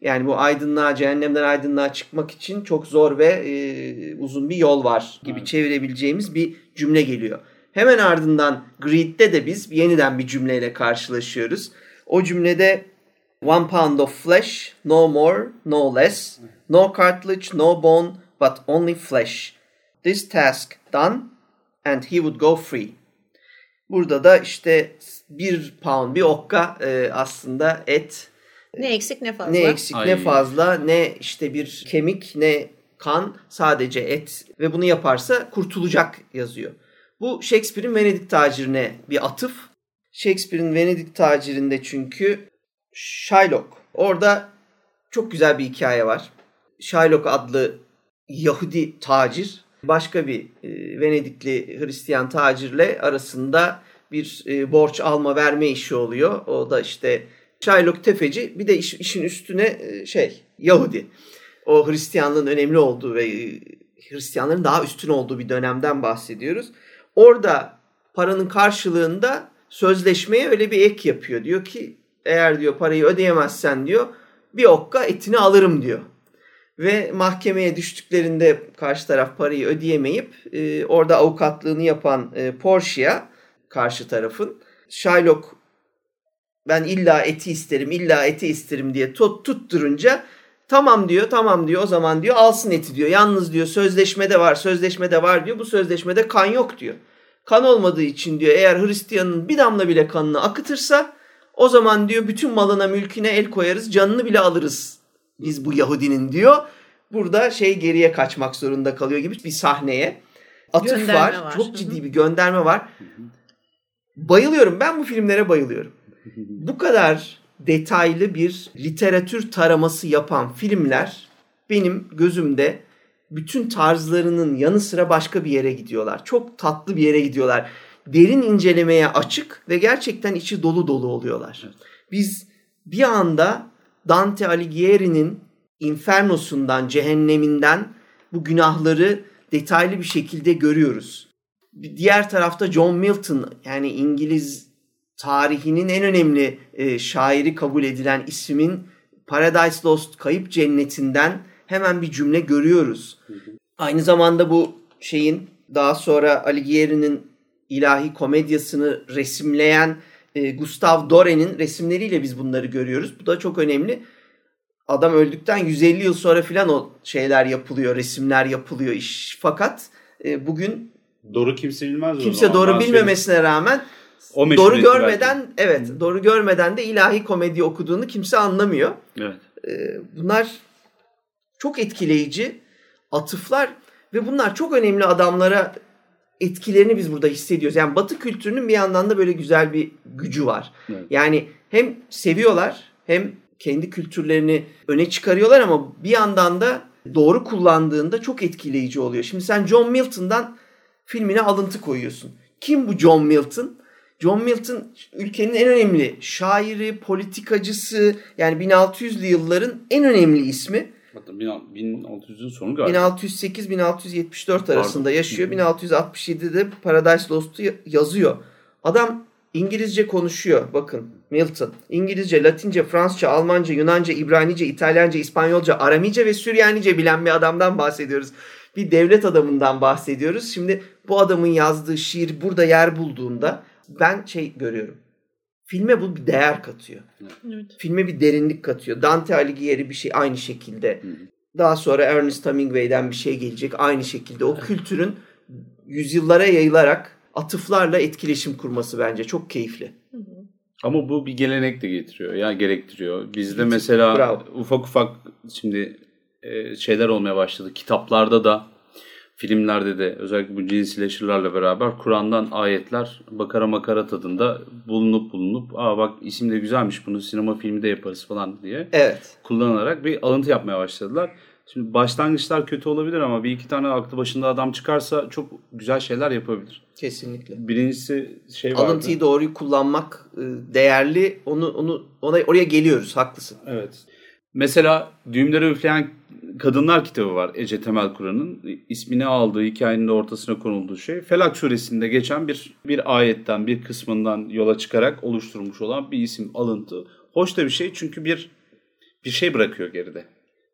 Yani bu aydınlığa, cehennemden aydınlığa çıkmak için çok zor ve e, uzun bir yol var gibi Evet. çevirebileceğimiz bir cümle geliyor. Hemen ardından Greed'de de biz yeniden bir cümleyle karşılaşıyoruz. O cümlede One pound of flesh, no more, no less. No cartilage, no bone, but only flesh. This task done, and he would go free. Burada da işte bir pound, bir okka e, aslında et ne eksik ne fazla. ne eksik ne Ay. fazla ne işte bir kemik ne kan, sadece et ve bunu yaparsa kurtulacak yazıyor. Bu Shakespeare'in Venedik tacirine bir atıf. Shakespeare'in Venedik tacirinde çünkü Shylock. Orada çok güzel bir hikaye var. Shylock adlı Yahudi tacir başka bir e, Venedikli Hristiyan tacirle arasında bir e, borç alma verme işi oluyor. O da işte Shylock tefeci bir de iş, işin üstüne e, şey Yahudi. O Hristiyanlığın önemli olduğu ve e, Hristiyanların daha üstün olduğu bir dönemden bahsediyoruz. Orada paranın karşılığında sözleşmeye öyle bir ek yapıyor. Diyor ki eğer diyor parayı ödeyemezsen diyor bir okka etini alırım diyor. Ve mahkemeye düştüklerinde karşı taraf parayı ödeyemeyip e, orada avukatlığını yapan e, Porsche'ya karşı tarafın Shylock ben illa eti isterim illa eti isterim diye tut, tutturunca tamam diyor tamam diyor o zaman diyor alsın eti diyor. Yalnız diyor sözleşmede var sözleşmede var diyor bu sözleşmede kan yok diyor. Kan olmadığı için diyor eğer Hristiyanın bir damla bile kanını akıtırsa o zaman diyor bütün malına mülküne el koyarız canını bile alırız biz bu Yahudinin diyor. Burada şey geriye kaçmak zorunda kalıyor gibi bir sahneye. Atıf Gönderme var. var. Çok ciddi bir gönderme var. Bayılıyorum. Ben bu filmlere bayılıyorum. Bu kadar detaylı bir literatür taraması yapan filmler benim gözümde bütün tarzlarının yanı sıra başka bir yere gidiyorlar. Çok tatlı bir yere gidiyorlar. Derin incelemeye açık ve gerçekten içi dolu dolu oluyorlar. Evet. Biz bir anda Dante Alighieri'nin infernosundan, cehenneminden bu günahları detaylı bir şekilde görüyoruz. Diğer tarafta John Milton yani İngiliz tarihinin en önemli e, şairi kabul edilen ismin Paradise Lost Kayıp Cennetinden hemen bir cümle görüyoruz. Aynı zamanda bu şeyin daha sonra Alighieri'nin ilahi komedyasını resimleyen e, Gustav Dore'nin resimleriyle biz bunları görüyoruz. Bu da çok önemli. Adam öldükten 150 yıl sonra filan o şeyler yapılıyor, resimler yapılıyor iş. Fakat e, bugün Doğru kimse bilmez. kimse doğru Ben bilmemesine rağmen O doğru görmeden belki. evet doğru görmeden de ilahi komedi okuduğunu kimse anlamıyor. Evet. Ee, bunlar çok etkileyici atıflar ve bunlar çok önemli adamlara etkilerini biz burada hissediyoruz. Yani Batı kültürünün bir yandan da böyle güzel bir gücü var. Evet. Yani hem seviyorlar hem kendi kültürlerini öne çıkarıyorlar ama bir yandan da doğru kullandığında çok etkileyici oluyor. Şimdi sen John Milton'dan filmine alıntı koyuyorsun. Kim bu John Milton? John Milton ülkenin en önemli şairi, politikacısı yani 1600'lü yılların en önemli ismi. Hatta 1600'ün sonu galiba. 1608-1674 arasında yaşıyor. 1667'de Paradise Lost'u ya- yazıyor. Adam İngilizce konuşuyor. Bakın Milton. İngilizce, Latince, Fransızca, Almanca, Yunanca, İbranice, İtalyanca, İspanyolca, Aramice ve Süryanice bilen bir adamdan bahsediyoruz. Bir devlet adamından bahsediyoruz. Şimdi bu adamın yazdığı şiir burada yer bulduğunda ben şey görüyorum. Filme bu bir değer katıyor. Evet. Filme bir derinlik katıyor. Dante Alighieri bir şey aynı şekilde. Daha sonra Ernest Hemingway'den bir şey gelecek aynı şekilde. O kültürün yüzyıllara yayılarak atıflarla etkileşim kurması bence çok keyifli. Ama bu bir gelenek de getiriyor. Ya gerektiriyor. Bizde mesela Bravo. ufak ufak şimdi e, şeyler olmaya başladı. Kitaplarda da filmlerde de özellikle bu cins slasher'larla beraber Kur'an'dan ayetler bakara makara tadında bulunup bulunup aa bak isim de güzelmiş bunu sinema filmi de yaparız falan diye Evet. kullanarak bir alıntı yapmaya başladılar. Şimdi başlangıçlar kötü olabilir ama bir iki tane aklı başında adam çıkarsa çok güzel şeyler yapabilir. Kesinlikle. Birincisi şey vardı. Alıntıyı doğruyu kullanmak e, değerli. Onu onu ona oraya geliyoruz. Haklısın. Evet. Mesela Düğümleri Üfleyen Kadınlar kitabı var Ece Temel Kur'an'ın. ismini aldığı hikayenin de ortasına konulduğu şey. Felak suresinde geçen bir bir ayetten bir kısmından yola çıkarak oluşturulmuş olan bir isim alıntı. Hoş da bir şey çünkü bir bir şey bırakıyor geride.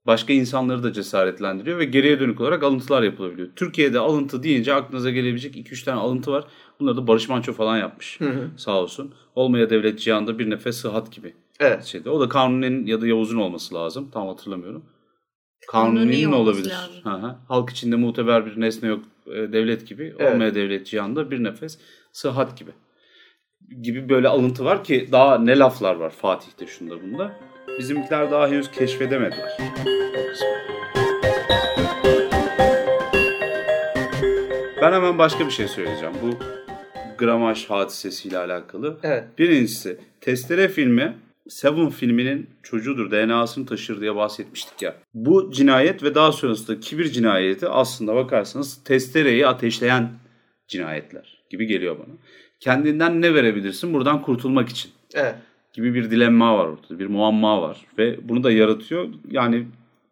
Başka insanları da cesaretlendiriyor ve geriye dönük olarak alıntılar yapılabiliyor. Türkiye'de alıntı deyince aklınıza gelebilecek 2-3 tane alıntı var. Bunları da Barış Manço falan yapmış. Sağ olsun. Olmaya devlet cihanda bir nefes sıhhat gibi Evet. şeyde. O da Kanuni'nin ya da Yavuz'un olması lazım. Tam hatırlamıyorum kanuni olabilir? Hı hı. Halk içinde muteber bir nesne yok e, devlet gibi. Evet. Olmaya devlet cihanda bir nefes sıhhat gibi. Gibi böyle alıntı var ki daha ne laflar var Fatih'te şunda bunda. Bizimkiler daha henüz keşfedemediler. Ben hemen başka bir şey söyleyeceğim. Bu gramaj hadisesiyle alakalı. Evet. Birincisi testere filmi Seven filminin çocuğudur, DNA'sını taşır diye bahsetmiştik ya. Bu cinayet ve daha sonrasında kibir cinayeti aslında bakarsanız testereyi ateşleyen cinayetler gibi geliyor bana. Kendinden ne verebilirsin buradan kurtulmak için Evet. gibi bir dilemma var ortada, bir muamma var ve bunu da yaratıyor. Yani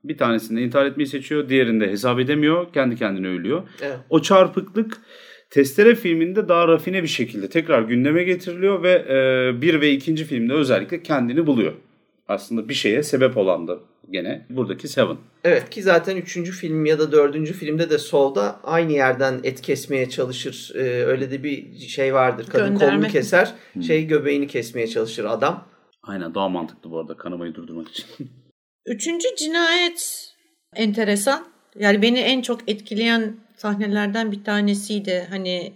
bir tanesinde intihar etmeyi seçiyor, diğerinde hesap edemiyor, kendi kendine ölüyor. Evet. O çarpıklık Testere filminde daha rafine bir şekilde tekrar gündeme getiriliyor ve e, bir ve ikinci filmde özellikle kendini buluyor. Aslında bir şeye sebep olan da gene buradaki Seven. Evet ki zaten üçüncü film ya da dördüncü filmde de solda aynı yerden et kesmeye çalışır. Ee, öyle de bir şey vardır. Kadın Gönderme. kolunu keser, şey göbeğini kesmeye çalışır adam. Aynen daha mantıklı bu arada kanamayı durdurmak için. Üçüncü cinayet enteresan. Yani beni en çok etkileyen sahnelerden bir tanesiydi. Hani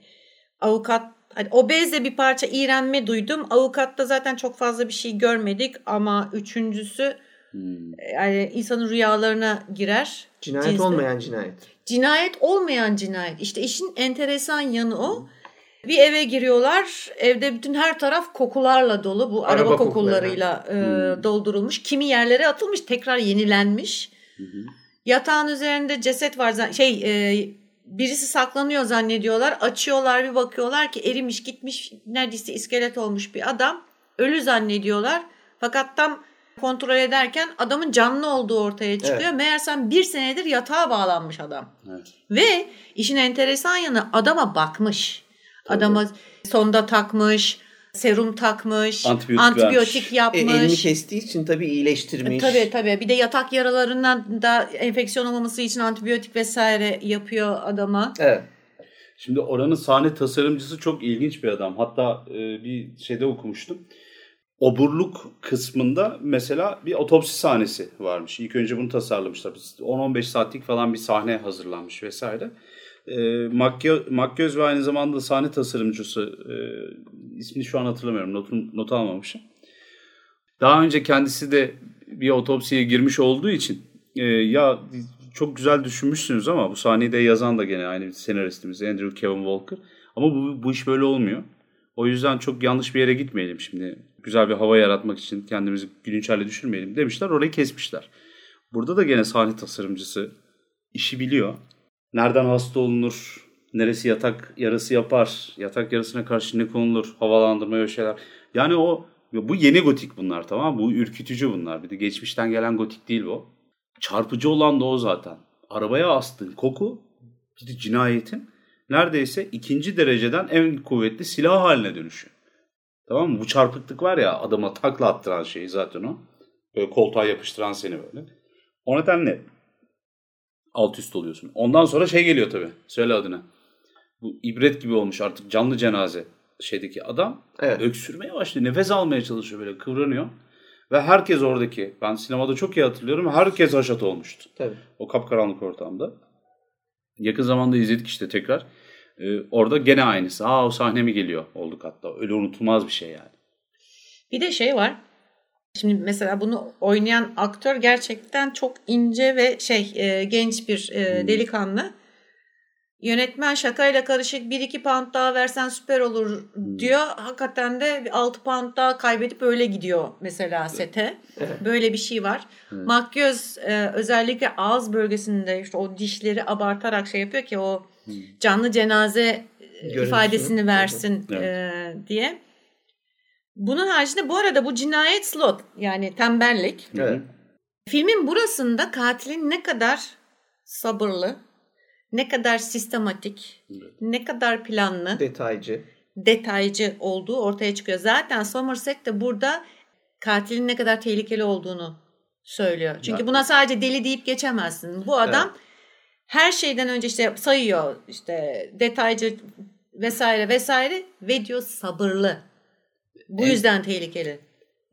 avukat hani obezle bir parça iğrenme duydum. Avukatta zaten çok fazla bir şey görmedik ama üçüncüsü Hmm. yani insanın rüyalarına girer. Cinayet Cinsle. olmayan cinayet. Cinayet olmayan cinayet. İşte işin enteresan yanı o. Bir eve giriyorlar. Evde bütün her taraf kokularla dolu. Bu araba, Araba kokularıyla e, doldurulmuş. Kimi yerlere atılmış, tekrar yenilenmiş. Yatağın üzerinde ceset var. Şey, e, birisi saklanıyor zannediyorlar. Açıyorlar bir bakıyorlar ki erimiş, gitmiş, neredeyse iskelet olmuş bir adam. Ölü zannediyorlar. Fakat tam kontrol ederken adamın canlı olduğu ortaya çıkıyor. Evet. Meğersem bir senedir yatağa bağlanmış adam. Evet. Ve işin enteresan yanı adama bakmış. Adama sonda takmış, serum takmış, Antibiyotik antibiyotik, vermiş. E, yapmış. elini kestiği için tabii iyileştirmiş. Tabii tabii. Bir de yatak yaralarından da enfeksiyon olmaması için antibiyotik vesaire yapıyor adama. Evet. Şimdi oranın sahne tasarımcısı çok ilginç bir adam. Hatta e, bir şeyde okumuştum. Oburluk kısmında mesela bir otopsi sahnesi varmış. İlk önce bunu tasarlamışlar. 10-15 saatlik falan bir sahne hazırlanmış vesaire. E, Makyö- Makyöz ve aynı zamanda sahne tasarımcısı e, ismini şu an hatırlamıyorum. Notum, not almamışım. Daha önce kendisi de bir otopsiye girmiş olduğu için e, ya çok güzel düşünmüşsünüz ama bu sahneyi de yazan da gene aynı senaristimiz Andrew Kevin Walker. Ama bu, bu iş böyle olmuyor. O yüzden çok yanlış bir yere gitmeyelim şimdi. Güzel bir hava yaratmak için kendimizi gülünç hale düşürmeyelim demişler. Orayı kesmişler. Burada da gene sahne tasarımcısı işi biliyor. Nereden hasta olunur, neresi yatak yarası yapar, yatak yarasına karşı ne konulur, havalandırma öyle şeyler. Yani o bu yeni gotik bunlar tamam mı? Bu ürkütücü bunlar. Bir de geçmişten gelen gotik değil bu. Çarpıcı olan da o zaten. Arabaya astığın koku bir de cinayetin neredeyse ikinci dereceden en kuvvetli silah haline dönüşüyor. Tamam mı? Bu çarpıklık var ya adama takla attıran şey zaten o. Böyle koltuğa yapıştıran seni böyle. O nedenle alt üst oluyorsun. Ondan sonra şey geliyor tabii. Söyle adını. Bu ibret gibi olmuş artık canlı cenaze şeydeki adam Evet. öksürmeye başlıyor. Nefes almaya çalışıyor böyle kıvranıyor. Ve herkes oradaki ben sinemada çok iyi hatırlıyorum. Herkes haşat olmuştu. Tabii. O kapkaranlık ortamda. Yakın zamanda izledik işte tekrar. Ee, orada gene aynısı. Aa o sahne mi geliyor olduk hatta. Öyle unutulmaz bir şey yani. Bir de şey var. Şimdi mesela bunu oynayan aktör gerçekten çok ince ve şey e, genç bir e, delikanlı. Yönetmen şakayla karışık bir iki pound daha versen süper olur diyor. Hakikaten de bir 6 pound daha kaybedip öyle gidiyor mesela sete. Böyle bir şey var. Makyöz e, özellikle ağız bölgesinde işte o dişleri abartarak şey yapıyor ki o canlı cenaze e, Görüntüsü. ifadesini versin Evet. e, diye. Bunun haricinde bu arada bu cinayet slot yani tembellik. Evet. Filmin burasında katilin ne kadar sabırlı, ne kadar sistematik, ne kadar planlı, Detaycı. detaycı olduğu ortaya çıkıyor. Zaten Somerset de burada katilin ne kadar tehlikeli olduğunu söylüyor. Çünkü buna sadece deli deyip geçemezsin. Bu adam her şeyden önce işte sayıyor işte detaycı vesaire vesaire ve diyor sabırlı. Bu En- yüzden tehlikeli.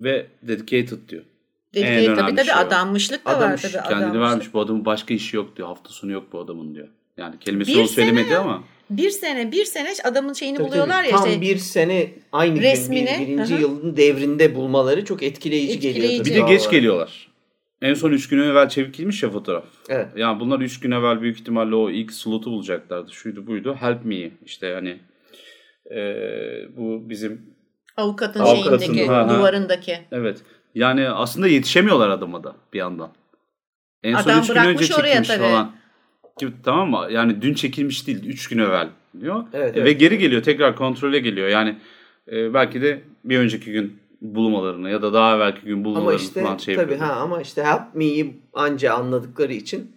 Ve dedicated diyor. Dedicated tabii önemli tabii şey o. adammışlık da Adamış, var tabii. Kendini adammışlık. vermiş. Bu adamın başka işi yok diyor. Hafta sonu yok bu adamın diyor. Yani kelimesi sene söylemedi ama. Bir sene bir sene adamın şeyini Tabii buluyorlar tabii. ya Tam işte. bir sene aynı Resmini, gün bir, birinci hı yılın devrinde bulmaları çok etkileyici, geliyor. Etkileyici. tabii Bir de geç geliyorlar. En son 3 gün evvel çekilmiş ya fotoğraf. Evet. Yani bunlar 3 gün evvel büyük ihtimalle o ilk slotu bulacaklardı. Şuydu buydu. Help me işte yani e, bu bizim Avukatın, Avukatın, şeyindeki, ha, ha. duvarındaki. evet yani aslında yetişemiyorlar adama da bir yandan. En son Adam 3 gün önce oraya çekilmiş tabii. falan. Tamam mı? Yani dün çekilmiş değil 3 gün evvel diyor. Evet, evet. Ve geri geliyor tekrar kontrole geliyor. Yani e, belki de bir önceki gün bulmalarını ya da daha evvelki gün Ama bulmalarını işte falan şey tabii yapıyor. ha ama işte help me'yi anca anladıkları için.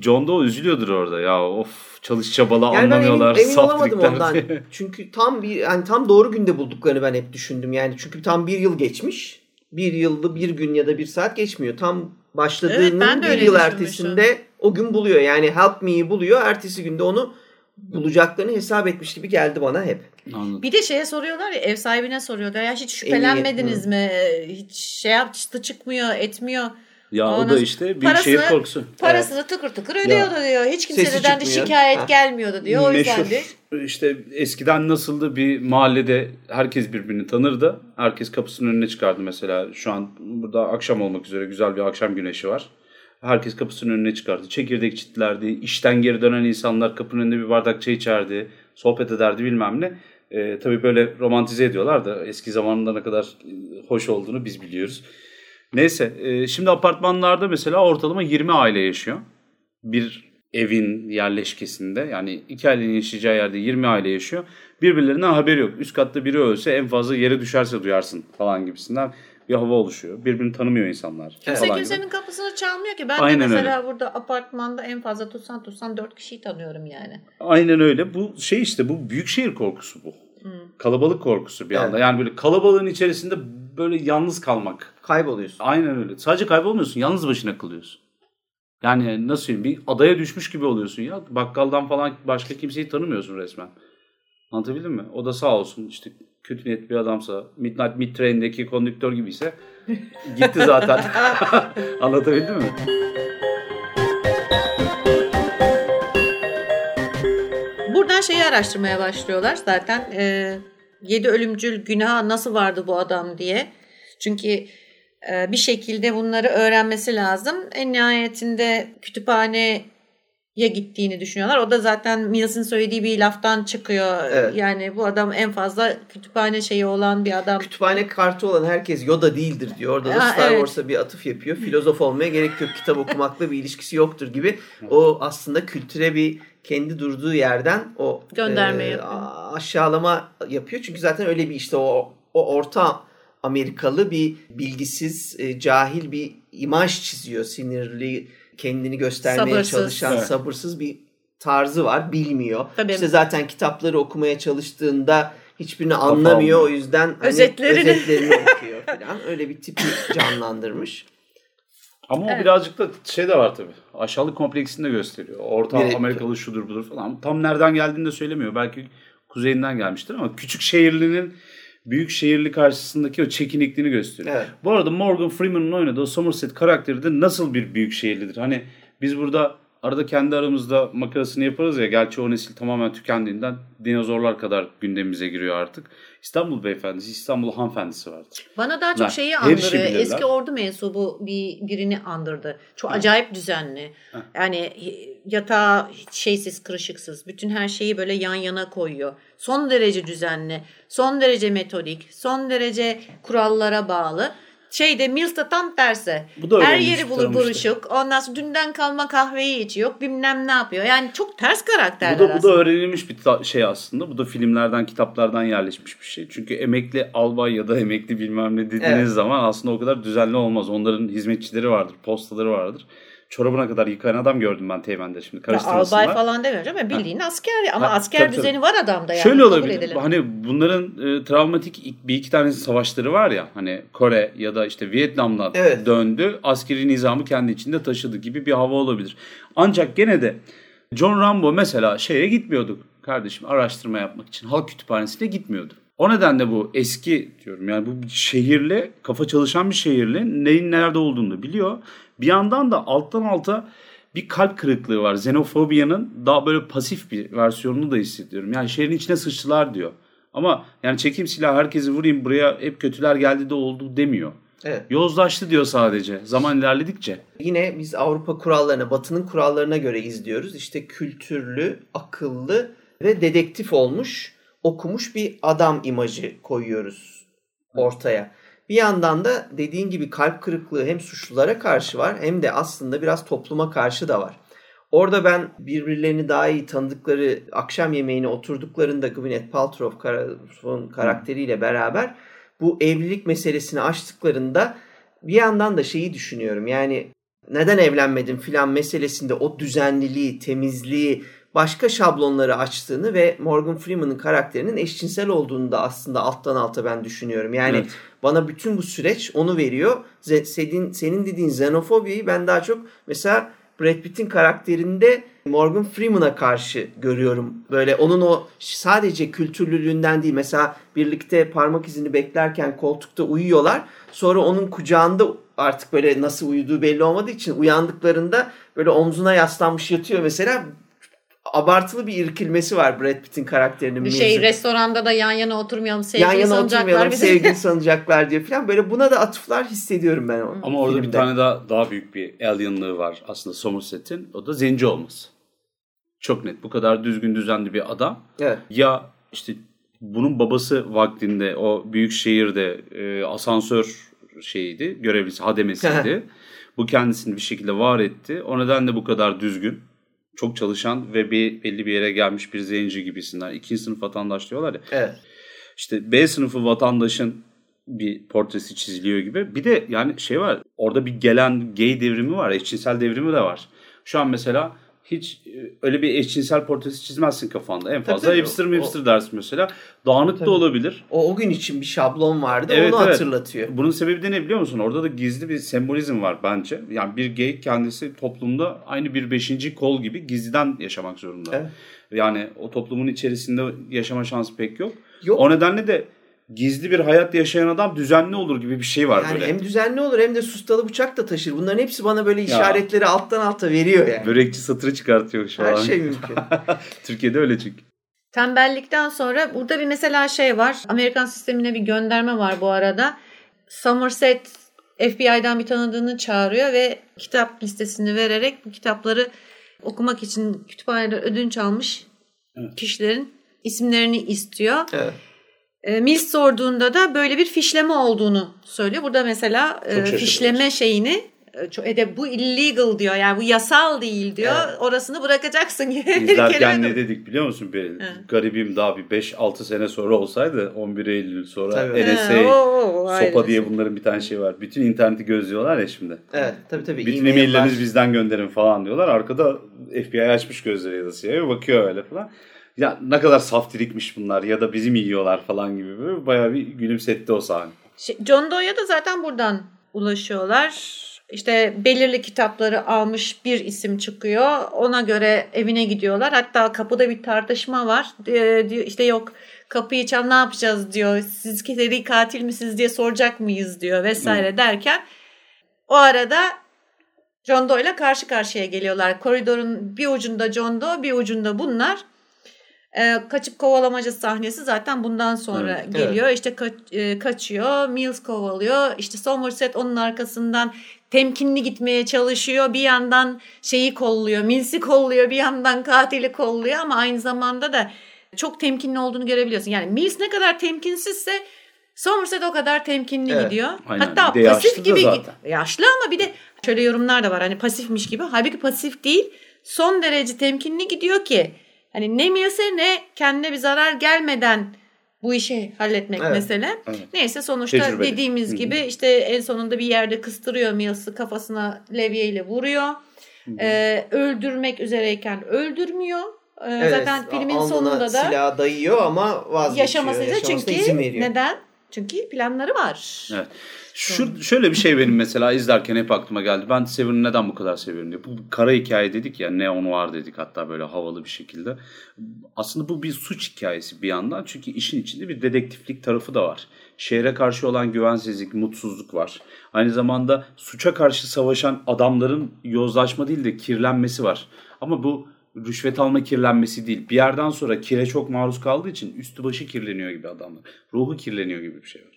John da üzülüyordur orada ya of çalış çabala Yani ben emin, anlamıyorlar. emin olamadım ondan. çünkü tam bir yani tam doğru günde bulduklarını ben hep düşündüm. Yani çünkü tam bir yıl geçmiş. Bir yılda bir gün ya da bir saat geçmiyor. Tam başladığının Evet, ben de bir öyle yıl ertesinde o gün buluyor. Yani help me'yi buluyor. Ertesi günde onu bulacaklarını hesap etmiş gibi geldi bana hep. Anladım. Bir de şeye soruyorlar ya ev sahibine soruyorlar ya hiç şüphelenmediniz mi? Hiç şey yaptı çıkmıyor etmiyor. Ya o Ondan- da işte bir Parasını- şehir korkusu. Parasını tıkır tıkır ödüyordu diyor. Hiç kimseden de şikayet Ha. gelmiyordu diyor. O yüzden de. Meşhur işte eskiden nasıldı bir mahallede herkes birbirini tanırdı. Herkes kapısının önüne çıkardı mesela. Şu an burada akşam olmak üzere güzel bir akşam güneşi var. Herkes kapısının önüne çıkardı. Çekirdek çitlerdi. İşten geri dönen insanlar kapının önünde bir bardak çay içerdi. Sohbet ederdi bilmem ne. Ee, tabii böyle romantize ediyorlar da eski zamanında ne kadar e, hoş olduğunu biz biliyoruz. Neyse e, şimdi apartmanlarda mesela ortalama 20 aile yaşıyor. Bir evin yerleşkesinde yani iki ailenin yaşayacağı yerde 20 aile yaşıyor. Birbirlerinden haberi yok. Üst katta biri ölse en fazla yere düşerse duyarsın falan gibisinden bir hava oluşuyor. Birbirini tanımıyor insanlar. Kimse falan gibi. kimsenin kapısını çalmıyor ki. Ben Aynen de mesela burada apartmanda en fazla tutsan tutsan dört kişiyi tanıyorum yani. Aynen öyle. Bu şey işte bu büyükşehir korkusu bu. Kalabalık korkusu bir Evet. anda. Yani böyle kalabalığın içerisinde böyle yalnız kalmak. Kayboluyorsun. Aynen öyle. Sadece kaybolmuyorsun. Yalnız başına kalıyorsun. Yani nasıl diyeyim bir adaya düşmüş gibi oluyorsun ya. Bakkaldan falan başka kimseyi tanımıyorsun resmen. Anlatabildim mi? O da sağ olsun işte kötü niyetli bir adamsa Midnight Mid Train'deki kondüktör gibiyse gitti zaten. Anlatabildim mi? Buradan şeyi araştırmaya başlıyorlar zaten. E, yedi ölümcül günah nasıl vardı bu adam diye. Çünkü e, bir şekilde bunları öğrenmesi lazım. En nihayetinde kütüphaneye gittiğini düşünüyorlar. O da zaten Mills'in söylediği bir laftan çıkıyor. Evet. Yani bu adam en fazla kütüphane şeyi olan bir adam. Kütüphane kartı olan herkes Yoda değildir diyor. Orada da Ha, Star evet. Wars'a bir atıf yapıyor. Filozof olmaya gerek yok. Kitap okumakla bir ilişkisi yoktur gibi. O aslında kültüre bir kendi durduğu yerden o Gönderme e, yapıyor. aşağılama yapıyor. Çünkü zaten öyle bir işte o o orta Amerikalı bir bilgisiz, e, cahil bir imaj çiziyor. Sinirli, kendini göstermeye Sabırsız. çalışan, Evet. sabırsız bir tarzı var. Bilmiyor. Tabii. İşte zaten kitapları okumaya çalıştığında hiçbirini Kafa anlamıyor. O yüzden hani Özetlerini. özetlerini okuyor falan. Öyle bir tipi canlandırmış. Ama o Evet. birazcık da şey de var tabii. Aşağılık kompleksini de gösteriyor. Orta Evet. Amerikalı şudur budur falan. Tam nereden geldiğini de söylemiyor. Belki kuzeyinden gelmiştir ama küçük şehirlinin büyük şehirli karşısındaki o çekinikliğini gösteriyor. Evet. Bu arada Morgan Freeman'ın oynadığı o Somerset karakteri de nasıl bir büyük şehirlidir? Hani biz burada arada kendi aramızda makarasını yaparız ya. Gerçi o nesil tamamen tükendiğinden dinozorlar kadar gündemimize giriyor artık. İstanbul beyefendisi, İstanbul hanımefendisi vardır. Bana daha çok şeyi andırıyor. bilirler. Eski ordu mensubu bir birini andırdı. Çok acayip düzenli. Ha. Yani yatağı hiç şeysiz, kırışıksız. Bütün her şeyi böyle yan yana koyuyor. Son derece düzenli, son derece metodik, son derece kurallara bağlı. Şeyde Mills'ta tam tersi. Bu da Her yeri iş bulur buruşuk. Ondan sonra dünden kalma kahveyi içiyor. Bilmem ne yapıyor. Yani çok ters karakterler Bu da, bu da öğrenilmiş bir şey aslında. Bu da filmlerden, kitaplardan yerleşmiş bir şey. Çünkü emekli albay ya da emekli bilmem ne dediğiniz Evet. zaman aslında o kadar düzenli olmaz. Onların hizmetçileri vardır, postaları vardır. Çorabına kadar yıkayan adam gördüm ben Teğmen'de şimdi karıştırmasınlar. albay falan demiyorum ama bildiğin asker. Ama Ha, asker tabii, tabii. düzeni var adamda yani. Şöyle olabilir. edelim. Hani bunların e, travmatik bir iki tane savaşları var ya. Hani Kore ya da işte Vietnam'dan Evet. döndü. Askeri nizamı kendi içinde taşıdı gibi bir hava olabilir. Ancak gene de John Rambo mesela şeye gitmiyordu kardeşim araştırma yapmak için. Halk kütüphanesine gitmiyordu. O nedenle bu eski diyorum yani bu şehirli kafa çalışan bir şehirli neyin nerede olduğunu biliyor. Bir yandan da alttan alta bir kalp kırıklığı var. Xenofobiyanın daha böyle pasif bir versiyonunu da hissediyorum. Yani şehrin içine sıçtılar diyor. Ama yani çekim silahı herkesi vurayım buraya hep kötüler geldi de oldu demiyor. Evet. Yozlaştı diyor sadece zaman ilerledikçe. Yine biz Avrupa kurallarına, Batı'nın kurallarına göre izliyoruz. İşte kültürlü, akıllı ve dedektif olmuş, okumuş bir adam imajı koyuyoruz ortaya. Bir yandan da dediğin gibi kalp kırıklığı hem suçlulara karşı var hem de aslında biraz topluma karşı da var. Orada ben birbirlerini daha iyi tanıdıkları akşam yemeğine oturduklarında Gwyneth Paltrow'un karakteriyle beraber bu evlilik meselesini açtıklarında bir yandan da şeyi düşünüyorum. Yani neden evlenmedim filan meselesinde o düzenliliği, temizliği, başka şablonları açtığını ve Morgan Freeman'ın karakterinin eşcinsel olduğunu da aslında alttan alta ben düşünüyorum. Yani Evet. bana bütün bu süreç onu veriyor. Senin, senin dediğin xenofobiyi ben daha çok mesela Brad Pitt'in karakterinde Morgan Freeman'a karşı görüyorum. Böyle onun o sadece kültürlülüğünden değil. Mesela birlikte parmak izini beklerken koltukta uyuyorlar. Sonra onun kucağında artık böyle nasıl uyuduğu belli olmadığı için uyandıklarında böyle omzuna yaslanmış yatıyor mesela. Abartılı bir irkilmesi var Brad Pitt'in karakterinin. Bir şey restoranda da yan yana oturmayalım sevgili yan yana sanacaklar oturmayalım sevgili sanacaklar diye falan böyle buna da atıflar hissediyorum ben. Ama orada bir tane daha daha büyük bir alienlığı var aslında Somerset'in. O da zenci olması. Çok net. Bu kadar düzgün düzenli bir adam. Evet. Ya işte bunun babası vaktinde o büyük şehirde e, asansör şeyiydi, görevlisi, hademesiydi. bu kendisini bir şekilde var etti. O nedenle bu kadar düzgün, çok çalışan ve bir belli bir yere gelmiş bir zenci gibisinden. İkinci sınıf vatandaş diyorlar ya. Evet. İşte B sınıfı vatandaşın bir portresi çiziliyor gibi. Bir de yani şey var orada bir gelen gay devrimi var, eşcinsel devrimi de var. Şu an mesela hiç e, öyle bir eşcinsel portresi çizmezsin kafanda. En fazla tabii. hipster O- hipster dersin mesela. Dağınık da olabilir. O, o gün için bir şablon vardı Evet, onu evet. hatırlatıyor. Bunun sebebi de ne biliyor musun? Orada da gizli bir sembolizm var bence. Yani bir gay kendisi toplumda aynı bir beşinci kol gibi gizliden yaşamak zorunda. Evet. Yani o toplumun içerisinde yaşama şansı pek yok. Yok. O nedenle de gizli bir hayat yaşayan adam düzenli olur gibi bir şey var Yani böyle. hem düzenli olur hem de sustalı bıçak da taşır. Bunların hepsi bana böyle işaretleri alttan alta veriyor yani. Börekçi satırı çıkartıyor şu Her an. şey mümkün. Türkiye'de öyle çünkü. Tembellikten sonra burada bir mesela şey var. Amerikan sistemine bir gönderme var bu arada. Somerset FBI'dan bir tanıdığını çağırıyor ve kitap listesini vererek bu kitapları okumak için kütüphaneden ödünç almış kişilerin isimlerini istiyor. Evet. E, Mills sorduğunda da böyle bir fişleme olduğunu söylüyor. Burada mesela e, fişleme şeyini e, çok, e de bu illegal diyor. Yani bu yasal değil diyor. Evet. Orasını bırakacaksın gibi bir İzlerken ne dedik biliyor musun Beril? Evet. Garibim daha bir 5-6 sene sonra olsaydı 11 Eylül sonra Tabii. NSA, Ha, Sopa diye bunların bir tane şey var. Bütün interneti gözlüyorlar ya şimdi. Evet tabii tabii. Bütün E-mailler. e-maillerinizi bizden gönderin falan diyorlar. Arkada FBI açmış gözleri ya da CIA bakıyor öyle falan. Ya ne kadar saftirikmiş bunlar ya da bizi mi yiyorlar falan gibi böyle bayağı bir gülümsetti o sahne. Şey, John Doe'ya da zaten buradan ulaşıyorlar. İşte belirli kitapları almış bir isim çıkıyor. Ona göre evine gidiyorlar. Hatta kapıda bir tartışma var. Ee, diyor işte yok kapıyı çal ne yapacağız diyor. Siz seri katil misiniz diye soracak mıyız diyor vesaire derken o arada John Doe ile karşı karşıya geliyorlar. Koridorun bir ucunda John Doe bir ucunda bunlar. Ee, kaçıp kovalamacı sahnesi zaten bundan sonra Evet, geliyor. İşte ka- e, kaçıyor, Mills kovalıyor. İşte Somerset onun arkasından temkinli gitmeye çalışıyor. Bir yandan şeyi kolluyor, Mills'i kolluyor, bir yandan katili kolluyor ama aynı zamanda da çok temkinli olduğunu görebiliyorsun. Yani Mills ne kadar temkinsizse Somerset o kadar temkinli Evet, gidiyor. aynen. Hatta Bir de pasif gibi zaten. yaşlı ama bir de şöyle yorumlar da var. Hani pasifmiş gibi. Halbuki pasif değil. Son derece temkinli gidiyor ki hani ne Mills'e ne kendine bir zarar gelmeden bu işi halletmek Evet, mesele. evet. Neyse sonuçta Tecrübeli. dediğimiz gibi işte en sonunda bir yerde kıstırıyor Mills'ı kafasına levyeyle vuruyor. Ee, öldürmek üzereyken öldürmüyor. Ee, Evet, zaten filmin sonunda da silah dayıyor ama vazgeçiyor. yaşaması için Yaşamasına çünkü neden? Çünkü planları var. Evet. Şu şöyle bir şey benim mesela izlerken hep aklıma geldi. Ben Seven'ı neden bu kadar seviyorum diye. Bu kara hikaye dedik ya, neon var dedik hatta böyle havalı bir şekilde. Aslında bu bir suç hikayesi bir yandan. Çünkü işin içinde bir dedektiflik tarafı da var. Şehre karşı olan güvensizlik, mutsuzluk var. Aynı zamanda suça karşı savaşan adamların yozlaşma değil de kirlenmesi var. Ama bu rüşvet alma kirlenmesi değil. Bir yerden sonra kire çok maruz kaldığı için üstü başı kirleniyor gibi adamlar. Ruhu kirleniyor gibi bir şey var.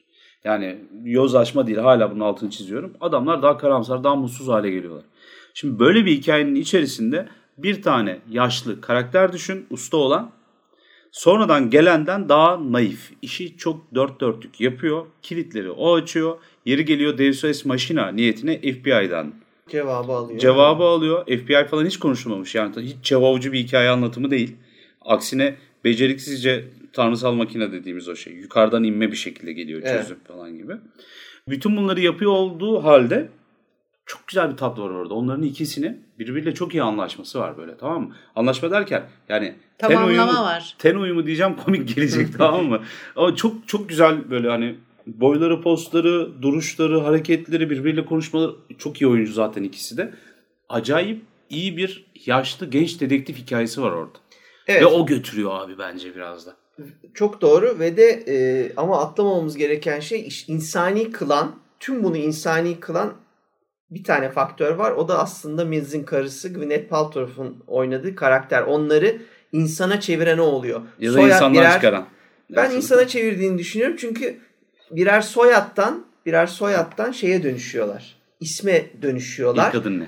Yani yozlaşma değil hala bunun altını çiziyorum. Adamlar daha karamsar, daha mutsuz hale geliyorlar. Şimdi böyle bir hikayenin içerisinde bir tane yaşlı karakter düşün, usta olan. Sonradan gelenden daha naif. İşi çok dört dörtlük yapıyor. Kilitleri o açıyor. Yeri geliyor Deus Ex Machina niyetine FBI'dan Cevabı alıyor. cevabı alıyor. FBI falan hiç konuşulmamış. Yani hiç cevabıcı bir hikaye anlatımı değil. Aksine beceriksizce tanrısal makine dediğimiz o şey. Yukarıdan inme bir şekilde geliyor Evet. çözüm falan gibi. Bütün bunları yapıyor olduğu halde çok güzel bir tat var orada. Onların ikisinin birbiriyle çok iyi anlaşması var böyle tamam mı? Anlaşma derken yani ten Tamamlama uyumu, var. ten uyumu diyeceğim komik gelecek tamam mı? Ama çok çok güzel böyle hani boyları, postları, duruşları, hareketleri, birbiriyle konuşmaları çok iyi oyuncu zaten ikisi de. Acayip iyi bir yaşlı genç dedektif hikayesi var orada. Evet. Ve o götürüyor abi bence biraz da. Çok doğru ve de e, ama atlamamamız gereken şey iş- insani kılan, tüm bunu insani kılan bir tane faktör var. O da aslında Mills'in karısı Gwyneth Paltrow'un oynadığı karakter. Onları insana çeviren o oluyor. Ya da Soyad insandan birer- çıkaran. Ben Yani insana çevirdiğini düşünüyorum çünkü birer soyattan birer soyattan şeye dönüşüyorlar. İsme dönüşüyorlar. İlk adın ne?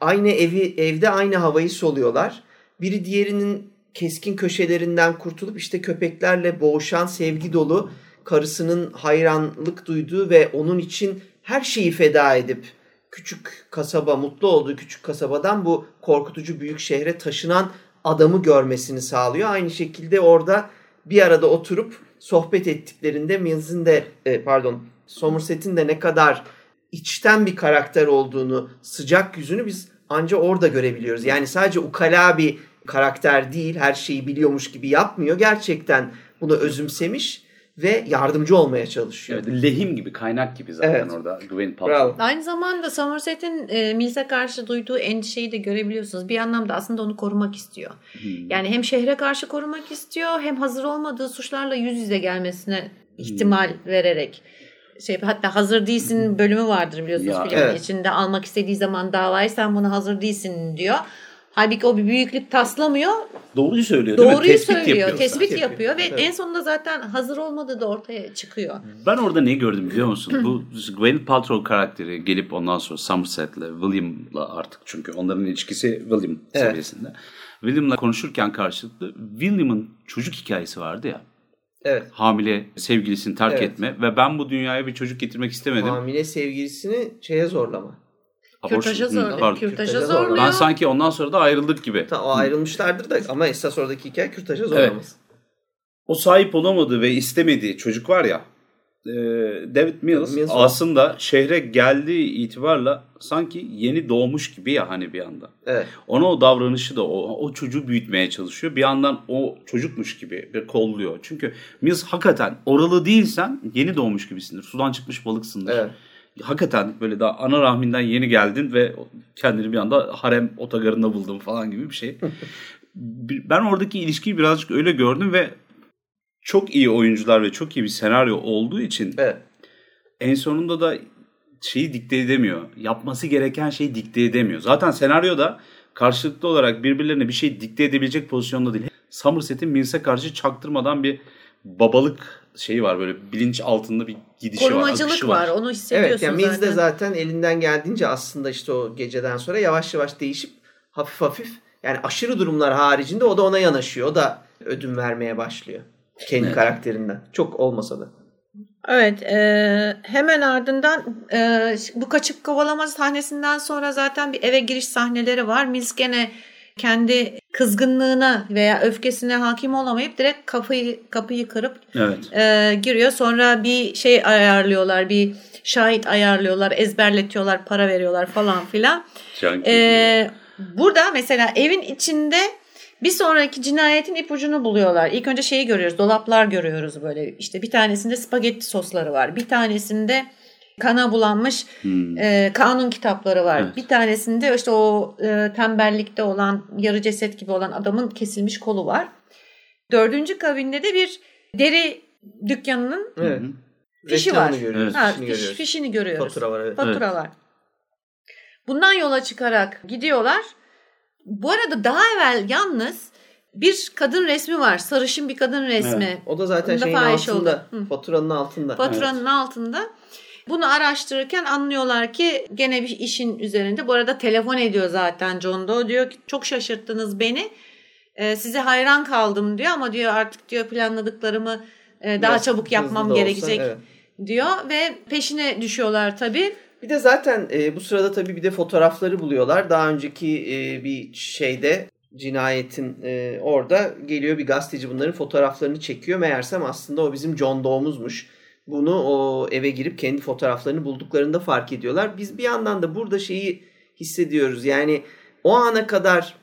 aynı evi evde aynı havayı soluyorlar. Biri diğerinin keskin köşelerinden kurtulup işte köpeklerle boğuşan sevgi dolu karısının hayranlık duyduğu ve onun için her şeyi feda edip küçük kasaba mutlu olduğu küçük kasabadan bu korkutucu büyük şehre taşınan adamı görmesini sağlıyor. Aynı şekilde orada bir arada oturup sohbet ettiklerinde Mills'in de e, pardon Somerset'in de ne kadar içten bir karakter olduğunu, sıcak yüzünü biz anca orada görebiliyoruz. Yani sadece ukala bir karakter değil, her şeyi biliyormuş gibi yapmıyor. Gerçekten bunu özümsemiş ve yardımcı olmaya çalışıyor. Evet, lehim gibi, kaynak gibi zaten Evet. orada Gwyneth Paltrow. Aynı zamanda Somerset'in e, Mills'e karşı duyduğu endişeyi de görebiliyorsunuz. Bir anlamda aslında onu korumak istiyor. Hmm. Yani hem şehre karşı korumak istiyor hem hazır olmadığı suçlarla yüz yüze gelmesine ihtimal vererek. Şey, hatta hazır değilsin bölümü vardır biliyorsunuz Ya, filmin evet. içinde. Almak istediği zaman davayı sen buna hazır değilsin diyor. Halbuki o bir büyüklük taslamıyor. Doğruyu söylüyor değil mi? Doğruyu Tespit söylüyor. yapıyor. Tespit Yapıyor. yapıyor ve Evet. en sonunda zaten hazır olmadığı da ortaya çıkıyor. Ben orada ne gördüm biliyor musun? Bu Gwyneth Paltrow karakteri gelip ondan sonra Somerset'le, William'la artık çünkü onların ilişkisi William Evet. seviyesinde. William'la konuşurken karşılıklı William'ın çocuk hikayesi vardı ya. Evet. Hamile sevgilisini terk Evet. etme ve ben bu dünyaya bir çocuk getirmek istemedim. Hamile sevgilisini şeye zorlama. Kürtaja zorluyor. pardon. Kürtaja Kürtaja zorluyor. Ben sanki ondan sonra da ayrıldık gibi. Ta, o ayrılmışlardır da ama esas oradaki hikaye kürtaja zorlaması. O sahip olamadığı ve istemediği çocuk var ya e, David Mills, Mills o. aslında şehre geldiği itibarla sanki yeni doğmuş gibi ya hani bir anda. Evet. Ona o davranışı da o, o çocuğu büyütmeye çalışıyor. Bir yandan o çocukmuş gibi bir kolluyor. Çünkü Mills hakikaten oralı değilsen yeni doğmuş gibisindir. Sudan çıkmış balıksındır. Evet. Hakikaten böyle daha ana rahminden yeni geldin ve kendini bir anda harem otogarında buldun falan gibi bir şey. ben oradaki ilişkiyi birazcık öyle gördüm ve çok iyi oyuncular ve çok iyi bir senaryo olduğu için Evet. en sonunda da şeyi dikte edemiyor. Yapması gereken şeyi dikte edemiyor. Zaten senaryoda karşılıklı olarak birbirlerine bir şey dikte edebilecek pozisyonda değil. Somerset'in Mills'e karşı çaktırmadan bir babalık şeyi var böyle bilinç altında bir gidişi var, Korumacılık akışı var. Onu hissediyorsun Evet yani Mills de zaten. zaten elinden geldiğince aslında işte o geceden sonra yavaş yavaş değişip hafif hafif yani aşırı durumlar haricinde o da ona yanaşıyor. O da ödün vermeye başlıyor. Kendi Evet. karakterinden. Çok olmasa da. Evet, e, hemen ardından e, bu kaçıp kovalama sahnesinden sonra zaten bir eve giriş sahneleri var. Mills gene kendi kızgınlığına veya öfkesine hakim olamayıp direkt kapıyı kapıyı kırıp Evet. e, giriyor. Sonra bir şey ayarlıyorlar, bir şahit ayarlıyorlar, ezberletiyorlar, para veriyorlar falan filan. Ee, burada mesela evin içinde bir sonraki cinayetin ipucunu buluyorlar. İlk önce şeyi görüyoruz. Dolaplar görüyoruz böyle. İşte bir tanesinde spagetti sosları var. Bir tanesinde kana bulanmış Hmm. e, kanun kitapları var. Evet. Bir tanesinde işte o e, tembellikte olan yarı ceset gibi olan adamın kesilmiş kolu var. Dördüncü kabinde de bir deri dükkanının Evet. Fişi Reklamını var. görüyoruz. ha, fişini fiş- görüyoruz. fişini görüyoruz. Fatura var evet. Fatura var. Bundan yola çıkarak gidiyorlar. Bu arada daha evvel yalnız bir kadın resmi var. Sarışın bir kadın resmi. Evet. O da zaten Bunda şeyin altında. oldu. Faturanın altında. Faturanın altında. Bunu araştırırken anlıyorlar ki gene bir işin üzerinde. Bu arada telefon ediyor zaten John Doe. Diyor ki çok şaşırttınız beni. Ee, size hayran kaldım diyor ama diyor artık diyor planladıklarımı e, daha Biraz çabuk yapmam da olsa, gerekecek evet. diyor ve peşine düşüyorlar tabii. Bir de zaten e, bu sırada tabii bir de fotoğrafları buluyorlar. Daha önceki e, bir şeyde cinayetin e, orada geliyor bir gazeteci bunların fotoğraflarını çekiyor. Meğersem aslında o bizim John Doe'muzmuş. Bunu o eve girip kendi fotoğraflarını bulduklarında fark ediyorlar. Biz bir yandan da burada şeyi hissediyoruz. Yani o ana kadar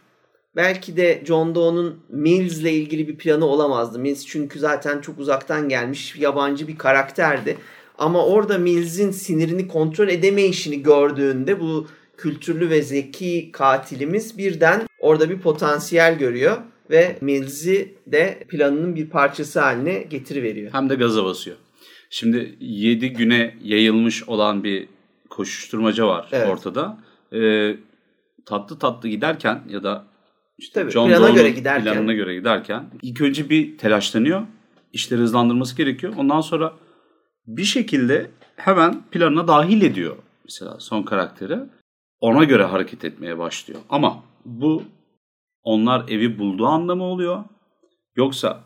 belki de John Doe'nun Mills'le ilgili bir planı olamazdı. Mills çünkü zaten çok uzaktan gelmiş yabancı bir karakterdi. Ama orada Mills'in sinirini kontrol edemeyişini gördüğünde bu kültürlü ve zeki katilimiz birden orada bir potansiyel görüyor ve Mills'i de planının bir parçası haline getiriveriyor. Hem de gaza basıyor. Şimdi 7 güne yayılmış olan bir koşuşturmaca var Evet. ortada. Ee, tatlı tatlı giderken ya da işte Tabii, John plana göre giderken. planına göre giderken ilk önce bir telaşlanıyor. İşleri hızlandırması gerekiyor. Ondan sonra bir şekilde hemen planına dahil ediyor mesela son karakteri. Ona göre hareket etmeye başlıyor. Ama bu onlar evi bulduğu anlamı oluyor. Yoksa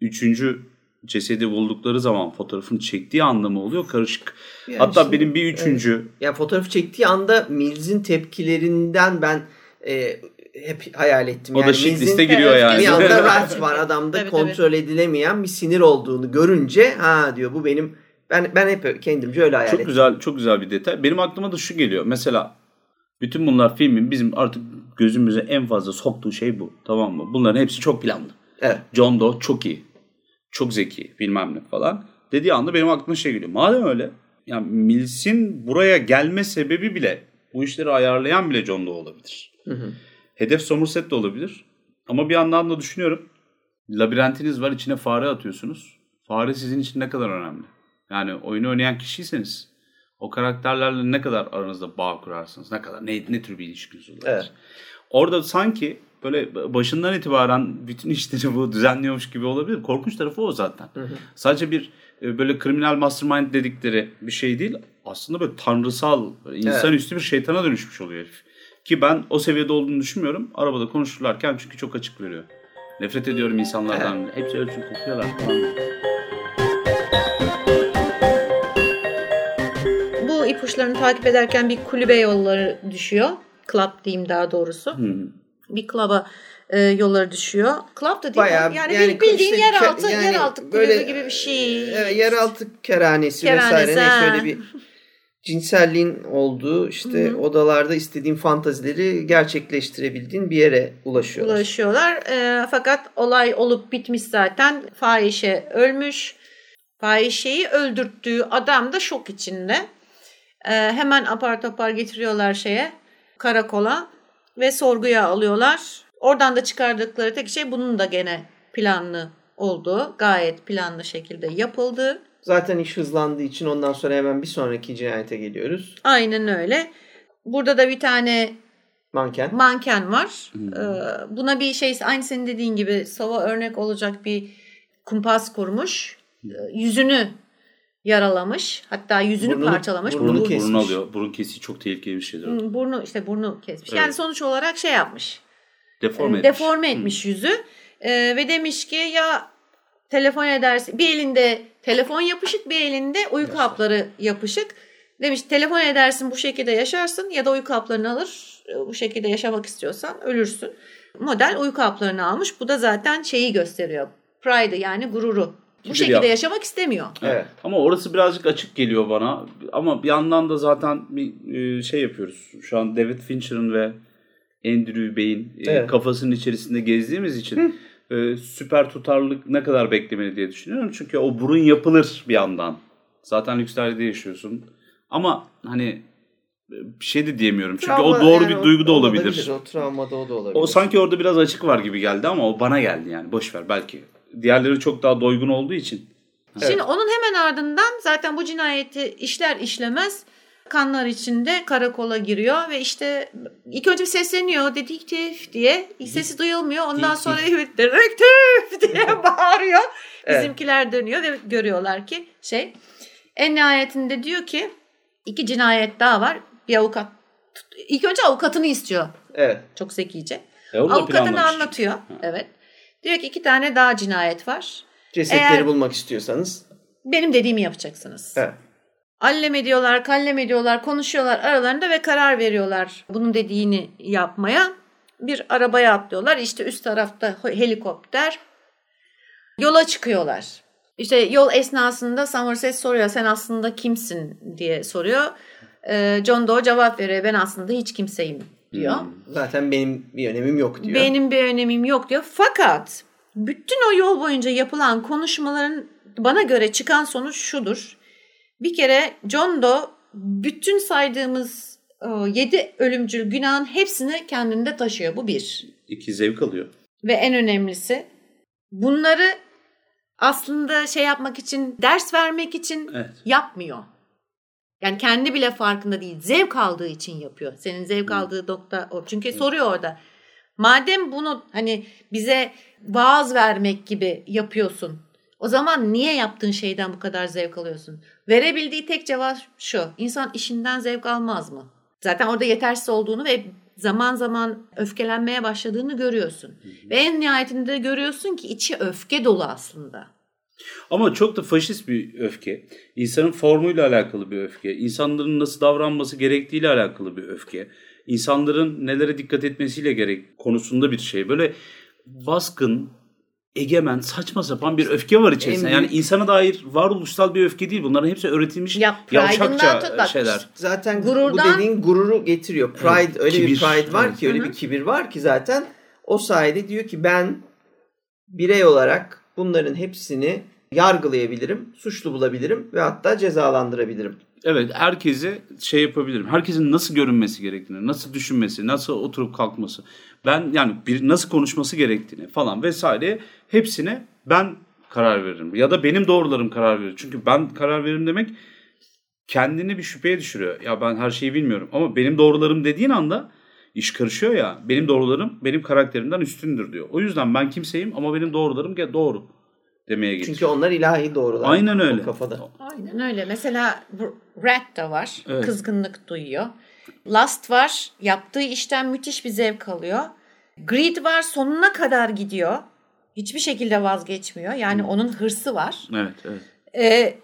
üçüncü cesedi buldukları zaman fotoğrafını çektiği anlamı oluyor karışık. Yani Hatta şimdi- benim bir üçüncü Yani fotoğrafı çektiği anda Mills'in tepkilerinden ben e, hep hayal ettim. o yani da Mills'in liste giriyor Evet, yani. bir anda rant var adamda Tabii, kontrol edilemeyen bir sinir olduğunu görünce ha diyor bu benim ben ben hep kendimce öyle hayal Çok ettim. güzel çok güzel bir detay. Benim aklıma da şu geliyor. Mesela bütün bunlar filmin bizim artık gözümüze en fazla soktuğu şey bu. Tamam mı? Bunların hepsi çok planlı. Evet. John Doe çok iyi. Çok zeki bilmem ne falan. Dediği anda benim aklıma şey geliyor. Madem öyle yani Mills'in buraya gelme sebebi bile bu işleri ayarlayan bile John Doe olabilir. Hı hı. Hedef Somerset de olabilir. Ama bir yandan da düşünüyorum. Labirentiniz var içine fare atıyorsunuz. Fare sizin için ne kadar önemli? Yani oyunu oynayan kişiyseniz o karakterlerle ne kadar aranızda bağ kurarsınız? Ne kadar ne, ne tür bir ilişkiniz olur? Evet. Orada sanki böyle başından itibaren bütün işleri bu düzenliyormuş gibi olabilir. Korkunç tarafı o zaten. Sadece bir e, böyle kriminal mastermind dedikleri bir şey değil. Aslında böyle tanrısal, insanüstü bir şeytana dönüşmüş oluyor herif. Ki ben o seviyede olduğunu düşünmüyorum. Arabada konuşurlarken çünkü çok açık veriyor. Nefret ediyorum insanlardan. Hepsi ölçün kokuyorlar. Bu ipuçlarını takip ederken bir kulübe yolları düşüyor. Club diyeyim daha doğrusu. Hı. Bir club'a e, yolları düşüyor. Club da değil Bayağı yani, yani bildiğin işte yeraltı yani yeraltı kulübü böyle, gibi bir şey. e, yeraltı kerhanesi, Kerhanesi, vesaire neyse öyle bir cinselliğin olduğu işte odalarda istediğin fantazileri gerçekleştirebildiğin bir yere ulaşıyorlar. ulaşıyorlar. E, fakat olay olup bitmiş zaten. Fahişe ölmüş. Fahişeyi öldürttüğü adam da şok içinde. E, hemen apar topar getiriyorlar şeye karakola ve sorguya alıyorlar. Oradan da çıkardıkları tek şey bunun da gene planlı olduğu, gayet planlı şekilde yapıldığı. Zaten iş hızlandığı için ondan sonra hemen bir sonraki cinayete geliyoruz. Aynen öyle. Burada da bir tane Manken. manken var. Ee, buna bir şey aynı senin dediğin gibi sava örnek olacak bir kumpas kurmuş. Ee, yüzünü yaralamış. Hatta yüzünü Burnunu- parçalamış. burnunu Burnu- kesmiş. Burun alıyor. Burun kesiği çok tehlikeli bir şeydir. Hı, burnu işte burnu kesmiş. Evet. Yani sonuç olarak şey yapmış. Deforme e, etmiş. deforme etmiş yüzü. E, ve demiş ki ya telefon edersin. Bir elinde telefon yapışık, bir elinde uyku hapları yapışık. Demiş telefon edersin bu şekilde yaşarsın ya da uyku haplarını alır. e, Bu şekilde yaşamak istiyorsan ölürsün. Model uyku haplarını almış. Bu da zaten şeyi gösteriyor. Pride'ı yani gururu. Bu şekilde yap- yaşamak istemiyor. Evet. Ama orası birazcık açık geliyor bana. Ama bir yandan da zaten bir e, şey yapıyoruz. Şu an David Fincher'ın ve Andrew Bey'in e, Evet. kafasının içerisinde gezdiğimiz için e, süper tutarlılık ne kadar beklemeli diye düşünüyorum. Çünkü o burun yapılır bir yandan. Zaten lüks dairede yaşıyorsun. Ama hani bir şey de diyemiyorum. Çünkü o Travma- doğru yani bir duygu da o olabilir. O travmada o da olabilir. O sanki orada biraz açık var gibi geldi ama o bana geldi yani. Boş ver belki. Diğerleri çok daha doygun olduğu için. Şimdi onun hemen ardından zaten bu cinayeti işler işlemez kanlar içinde karakola giriyor ve işte ilk önce bir sesleniyor dedektif diye. Sesi duyulmuyor. Ondan sonra dedektif diye bağırıyor. Evet. Bizimkiler dönüyor ve görüyorlar ki şey en nihayetinde diyor ki iki cinayet daha var. Bir avukat ilk önce avukatını istiyor. Evet. Çok zekice. E, Avukatını anlatıyor. Evet. Diyor ki iki tane daha cinayet var. Cesetleri Eğer- bulmak istiyorsanız. Benim dediğimi yapacaksınız. Evet. Allem ediyorlar, kallem ediyorlar, konuşuyorlar aralarında ve karar veriyorlar bunun dediğini yapmaya. Bir arabaya atlıyorlar. İşte üst tarafta helikopter. Yola çıkıyorlar. İşte yol esnasında Somerset soruyor sen aslında kimsin diye soruyor. Ee, John Doe cevap veriyor ben aslında hiç kimseyim diyor. Hmm. Zaten benim bir önemim yok diyor. Benim bir önemim yok diyor. Fakat bütün o yol boyunca yapılan konuşmaların bana göre çıkan sonuç şudur. Bir kere John Doe bütün saydığımız 7 ölümcül günahın hepsini kendinde taşıyor. Bu bir. İki zevk alıyor. Ve en önemlisi bunları aslında şey yapmak için, ders vermek için Evet. yapmıyor. Yani kendi bile farkında değil. Zevk aldığı için yapıyor. Senin zevk aldığı nokta o. Çünkü soruyor orada. Madem bunu hani bize vaaz vermek gibi yapıyorsun. O zaman niye yaptığın şeyden bu kadar zevk alıyorsun? Verebildiği tek cevap şu. İnsan işinden zevk almaz mı? Zaten orada yetersiz olduğunu ve zaman zaman öfkelenmeye başladığını görüyorsun. Ve en nihayetinde de görüyorsun ki içi öfke dolu aslında. Ama çok da faşist bir öfke. İnsanın formuyla alakalı bir öfke. İnsanların nasıl davranması gerektiğiyle alakalı bir öfke. İnsanların nelere dikkat etmesiyle gerek konusunda bir şey. Böyle baskın, egemen, saçma sapan bir öfke var içerisinde. Yani insana dair varoluşsal bir öfke değil. Bunların hepsi öğretilmiş Ya, yavşakça şeyler. Zaten Gururdan- bu dediğin gururu getiriyor. Pride Evet, öyle bir kibir. pride var Evet. ki öyle Hı hı. bir kibir var ki zaten o sayede diyor ki ben birey olarak bunların hepsini yargılayabilirim, suçlu bulabilirim ve hatta cezalandırabilirim. Evet herkese şey yapabilirim. Herkesin nasıl görünmesi gerektiğini, nasıl düşünmesi, nasıl oturup kalkması. Ben yani bir nasıl konuşması gerektiğini falan vesaire hepsine ben karar veririm. Ya da benim doğrularım karar verir. Çünkü ben karar veririm demek kendini bir şüpheye düşürüyor. Ya ben her şeyi bilmiyorum ama benim doğrularım dediğin anda iş karışıyor ya. Benim doğrularım benim karakterimden üstündür diyor. O yüzden ben kimseyim ama benim doğrularım ge- doğru demeye getiriyor. Çünkü onlar ilahi doğrular. Aynen öyle. Kafada. Aynen öyle. Mesela bu- Rat da var. Evet. Kızgınlık duyuyor. Lust var. Yaptığı işten müthiş bir zevk alıyor. Greed var. Sonuna kadar gidiyor. Hiçbir şekilde vazgeçmiyor. Yani onun hırsı var. Evet, evet. Ee,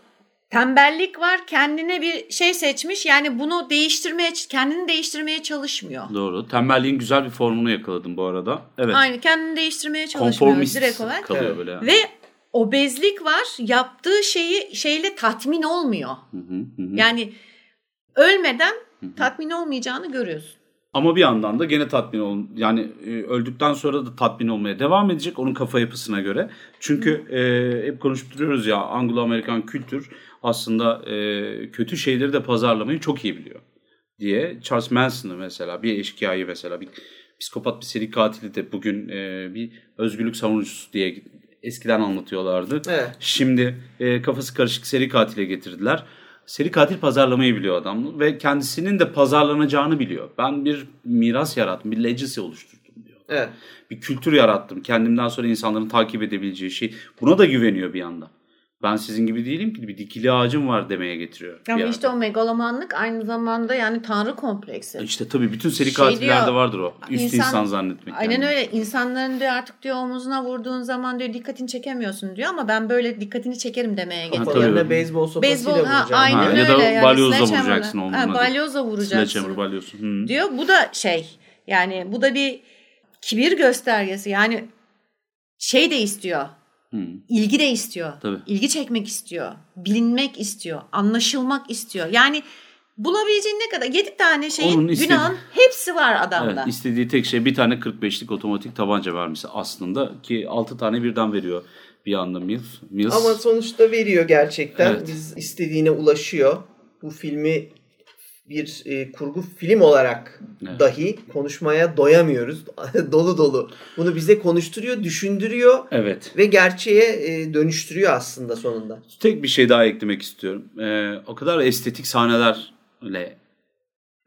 tembellik var. Kendine bir şey seçmiş. Yani bunu değiştirmeye, kendini değiştirmeye çalışmıyor. Doğru. Tembelliğin güzel bir formunu yakaladım bu arada. Evet. Aynı kendini değiştirmeye çalışmıyor direkt olarak. kalıyor Evet. böyle. yani. Ve obezlik var. Yaptığı şeyi şeyle tatmin olmuyor. Hı hı, hı hı. Yani ölmeden tatmin olmayacağını görüyorsun. Ama bir yandan da gene tatmin ol yani e, öldükten sonra da tatmin olmaya devam edecek onun kafa yapısına göre. Çünkü e, hep konuşup duruyoruz ya Anglo-Amerikan kültür aslında e, kötü şeyleri de pazarlamayı çok iyi biliyor diye. Charles Manson'ı mesela bir eşkıyayı mesela bir psikopat bir seri katili de bugün e, bir özgürlük savunucusu diye eskiden anlatıyorlardı. Evet. Şimdi e, kafası karışık seri katile getirdiler. Seri katil pazarlamayı biliyor adam ve kendisinin de pazarlanacağını biliyor. Ben bir miras yarattım, bir legacy oluşturdum diyor. Evet. Bir kültür yarattım. Kendimden sonra insanların takip edebileceği şey. Buna da güveniyor bir yandan. Ben sizin gibi değilim ki bir dikili ağacım var demeye getiriyor. Ama yerde. işte o megalomanlık aynı zamanda yani tanrı kompleksi. İşte tabii bütün seri Şey katillerde diyor, vardır o. Üst insan, insan- zannetmek. Aynen kendini. öyle. İnsanların diyor artık diyor omuzuna vurduğun zaman diyor dikkatini çekemiyorsun diyor ama ben böyle dikkatini çekerim demeye getiriyor. Kafalarına tabii. beyzbol sopasıyla Beyzbol ha, vuracağım. aynen Ha, öyle. ya da yani balyozla vuracaksın onun Ha, balyozla vuracaksın. Sledgehammer balyozu. Hı. diyor. Bu da şey yani bu da bir kibir göstergesi. Yani şey de istiyor. Hı. ilgi de istiyor. Tabii. İlgi çekmek istiyor. Bilinmek istiyor. Anlaşılmak istiyor. Yani bulabileceğin ne kadar? Yedi tane şeyin Onun istediği- günahın hepsi var adamda. Evet, istediği tek şey bir tane 45'lik otomatik tabanca vermesi aslında ki 6 tane birden veriyor bir anda Mills. Mills Ama sonuçta veriyor gerçekten. Evet. Biz istediğine ulaşıyor. Bu filmi bir e, kurgu film olarak Evet. dahi konuşmaya doyamıyoruz. dolu dolu. Bunu bize konuşturuyor, düşündürüyor Evet. ve gerçeğe e, dönüştürüyor aslında sonunda. Tek bir şey daha eklemek istiyorum. Ee, o kadar estetik sahneler öyle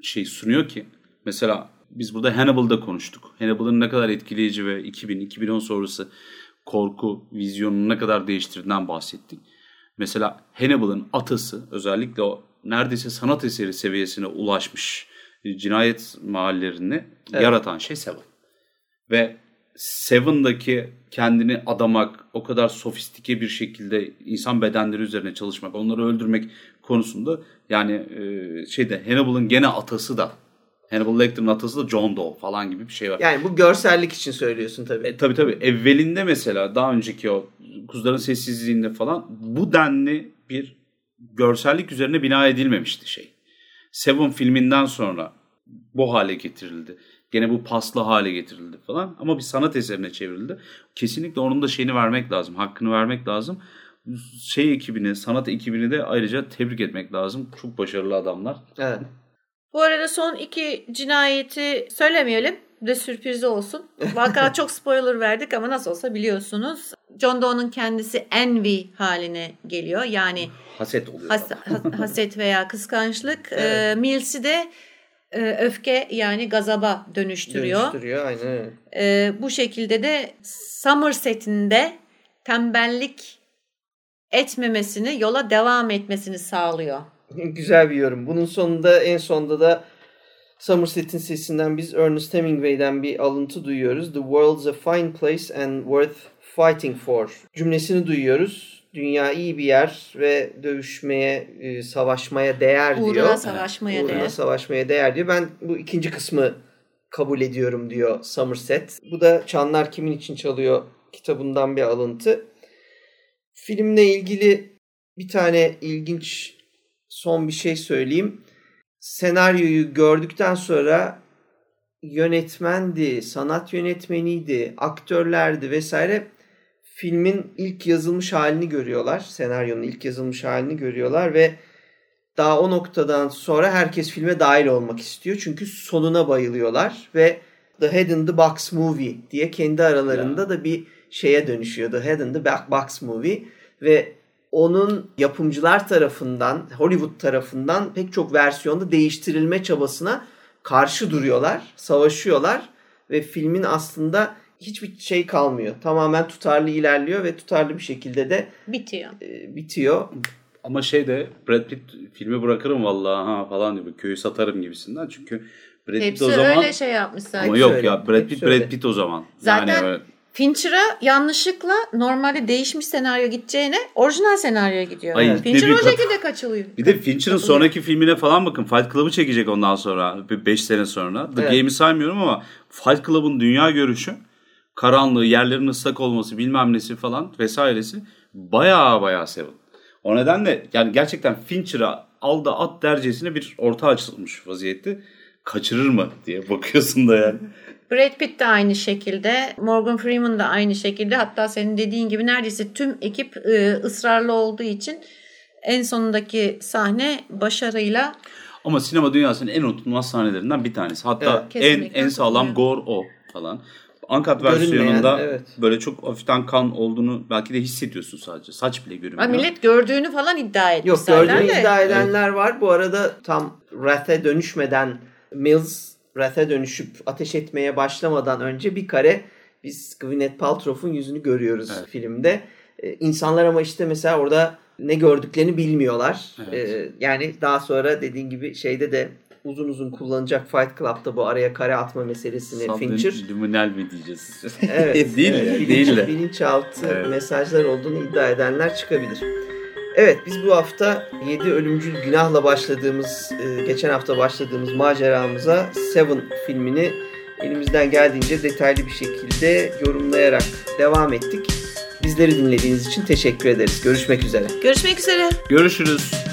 şey sunuyor ki mesela biz burada Hannibal'da konuştuk. Hannibal'ın ne kadar etkileyici ve 2000-2010 sonrası korku vizyonunu ne kadar değiştirdiğinden bahsettik. Mesela Hannibal'ın atası özellikle o neredeyse sanat eseri seviyesine ulaşmış cinayet mahallerini evet. yaratan şey Seven. Ve Seven'daki kendini adamak, o kadar sofistike bir şekilde insan bedenleri üzerine çalışmak, onları öldürmek konusunda yani e, şeyde Hannibal'ın gene atası da Hannibal Lecter'ın atası da John Doe falan gibi bir şey var. Yani bu görsellik için söylüyorsun tabii. E, tabii tabii. Evvelinde mesela daha önceki o Kuzuların Sessizliğinde falan bu denli bir görsellik üzerine bina edilmemişti şey. Seven filminden sonra bu hale getirildi. Gene bu paslı hale getirildi falan ama bir sanat eserine çevrildi. Kesinlikle onun da şeyini vermek lazım, hakkını vermek lazım. Şey ekibini, sanat ekibini de ayrıca tebrik etmek lazım. Çok başarılı adamlar. Evet. Bu arada son iki cinayeti söylemeyelim de sürpriz olsun. Vaka çok spoiler verdik ama nasıl olsa biliyorsunuz. John Doe'nun kendisi envy haline geliyor. Yani haset oluyor. Has, haset veya kıskançlık. Evet. E, Mills'i de e, öfke yani gazaba dönüştürüyor. Dönüştürüyor aynen. E, bu şekilde de Somerset'in de tembellik etmemesini, yola devam etmesini sağlıyor. Güzel bir yorum. Bunun sonunda en sonunda da Somerset'in sesinden biz Ernest Hemingway'den bir alıntı duyuyoruz. The world's a fine place and worth fighting for cümlesini duyuyoruz. Dünya iyi bir yer ve dövüşmeye, e, savaşmaya değer diyor. Uğruna savaşmaya Uğruna değer. savaşmaya değer diyor. Ben bu ikinci kısmı kabul ediyorum diyor Somerset. Bu da Çanlar Kimin için Çalıyor kitabından bir alıntı. Filmle ilgili bir tane ilginç son bir şey söyleyeyim. Senaryoyu gördükten sonra yönetmendi, sanat yönetmeniydi, aktörlerdi vesaire filmin ilk yazılmış halini görüyorlar. Senaryonun ilk yazılmış halini görüyorlar ve daha o noktadan sonra herkes filme dahil olmak istiyor. Çünkü sonuna bayılıyorlar ve The Head in the Box Movie diye kendi aralarında ya. da bir şeye dönüşüyor. The Head in the Box Movie ve onun yapımcılar tarafından, Hollywood tarafından pek çok versiyonda değiştirilme çabasına karşı duruyorlar, savaşıyorlar ve filmin aslında hiçbir şey kalmıyor. Tamamen tutarlı ilerliyor ve tutarlı bir şekilde de bitiyor. E, bitiyor. Ama şey de Brad Pitt filmi bırakırım vallahi ha falan gibi köyü satarım gibisinden. Çünkü Brad Pitt o zaman öyle şey yapmış zaten. Ama yok ya Brad Pitt Brad Pitt o zaman. Zaten yani Fincher'a yanlışlıkla normalde değişmiş senaryo gideceğine orijinal senaryoya gidiyor. Ay, Fincher o şekilde kaçılıyor. Bir de Fincher'ın sonraki filmine falan bakın. Fight Club'ı çekecek ondan sonra. 5 sene sonra. The evet. Game'i saymıyorum ama Fight Club'ın dünya görüşü karanlığı, yerlerin ıslak olması bilmem nesi falan vesairesi baya baya Seven. O nedenle yani gerçekten Fincher'a aldı at dercesine bir orta açılmış vaziyette. Kaçırır mı diye bakıyorsun da yani. Brad Pitt de aynı şekilde, Morgan Freeman da aynı şekilde. Hatta senin dediğin gibi neredeyse tüm ekip e, ısrarlı olduğu için en sonundaki sahne başarıyla ama sinema dünyasının en unutulmaz sahnelerinden bir tanesi. Hatta evet, en en sağlam gore o falan. Uncut versiyonunda evet. böyle çok hafiften kan olduğunu belki de hissediyorsun sadece. Saç bile görünmüyor. Ha, millet gördüğünü falan iddia etmiş. Yok gördüğünü de. iddia edenler evet. var. Bu arada tam Wrath'e dönüşmeden Mills Wrath'e dönüşüp ateş etmeye başlamadan önce bir kare biz Gwyneth Paltrow'un yüzünü görüyoruz evet. filmde. Ee, insanlar ama işte mesela orada ne gördüklerini bilmiyorlar. Evet. Ee, yani daha sonra dediğin gibi şeyde de uzun uzun kullanacak Fight Club'da bu araya kare atma meselesini Sandım, Fincher. Liminal mi diyeceğiz? Evet. değil evet, mi? Değil de. Bilinçaltı evet. mesajlar olduğunu iddia edenler çıkabilir. Evet biz bu hafta 7 ölümcül günahla başladığımız, e, geçen hafta başladığımız maceramıza Seven filmini elimizden geldiğince detaylı bir şekilde yorumlayarak devam ettik. Bizleri dinlediğiniz için teşekkür ederiz. Görüşmek üzere. Görüşmek üzere. Görüşürüz.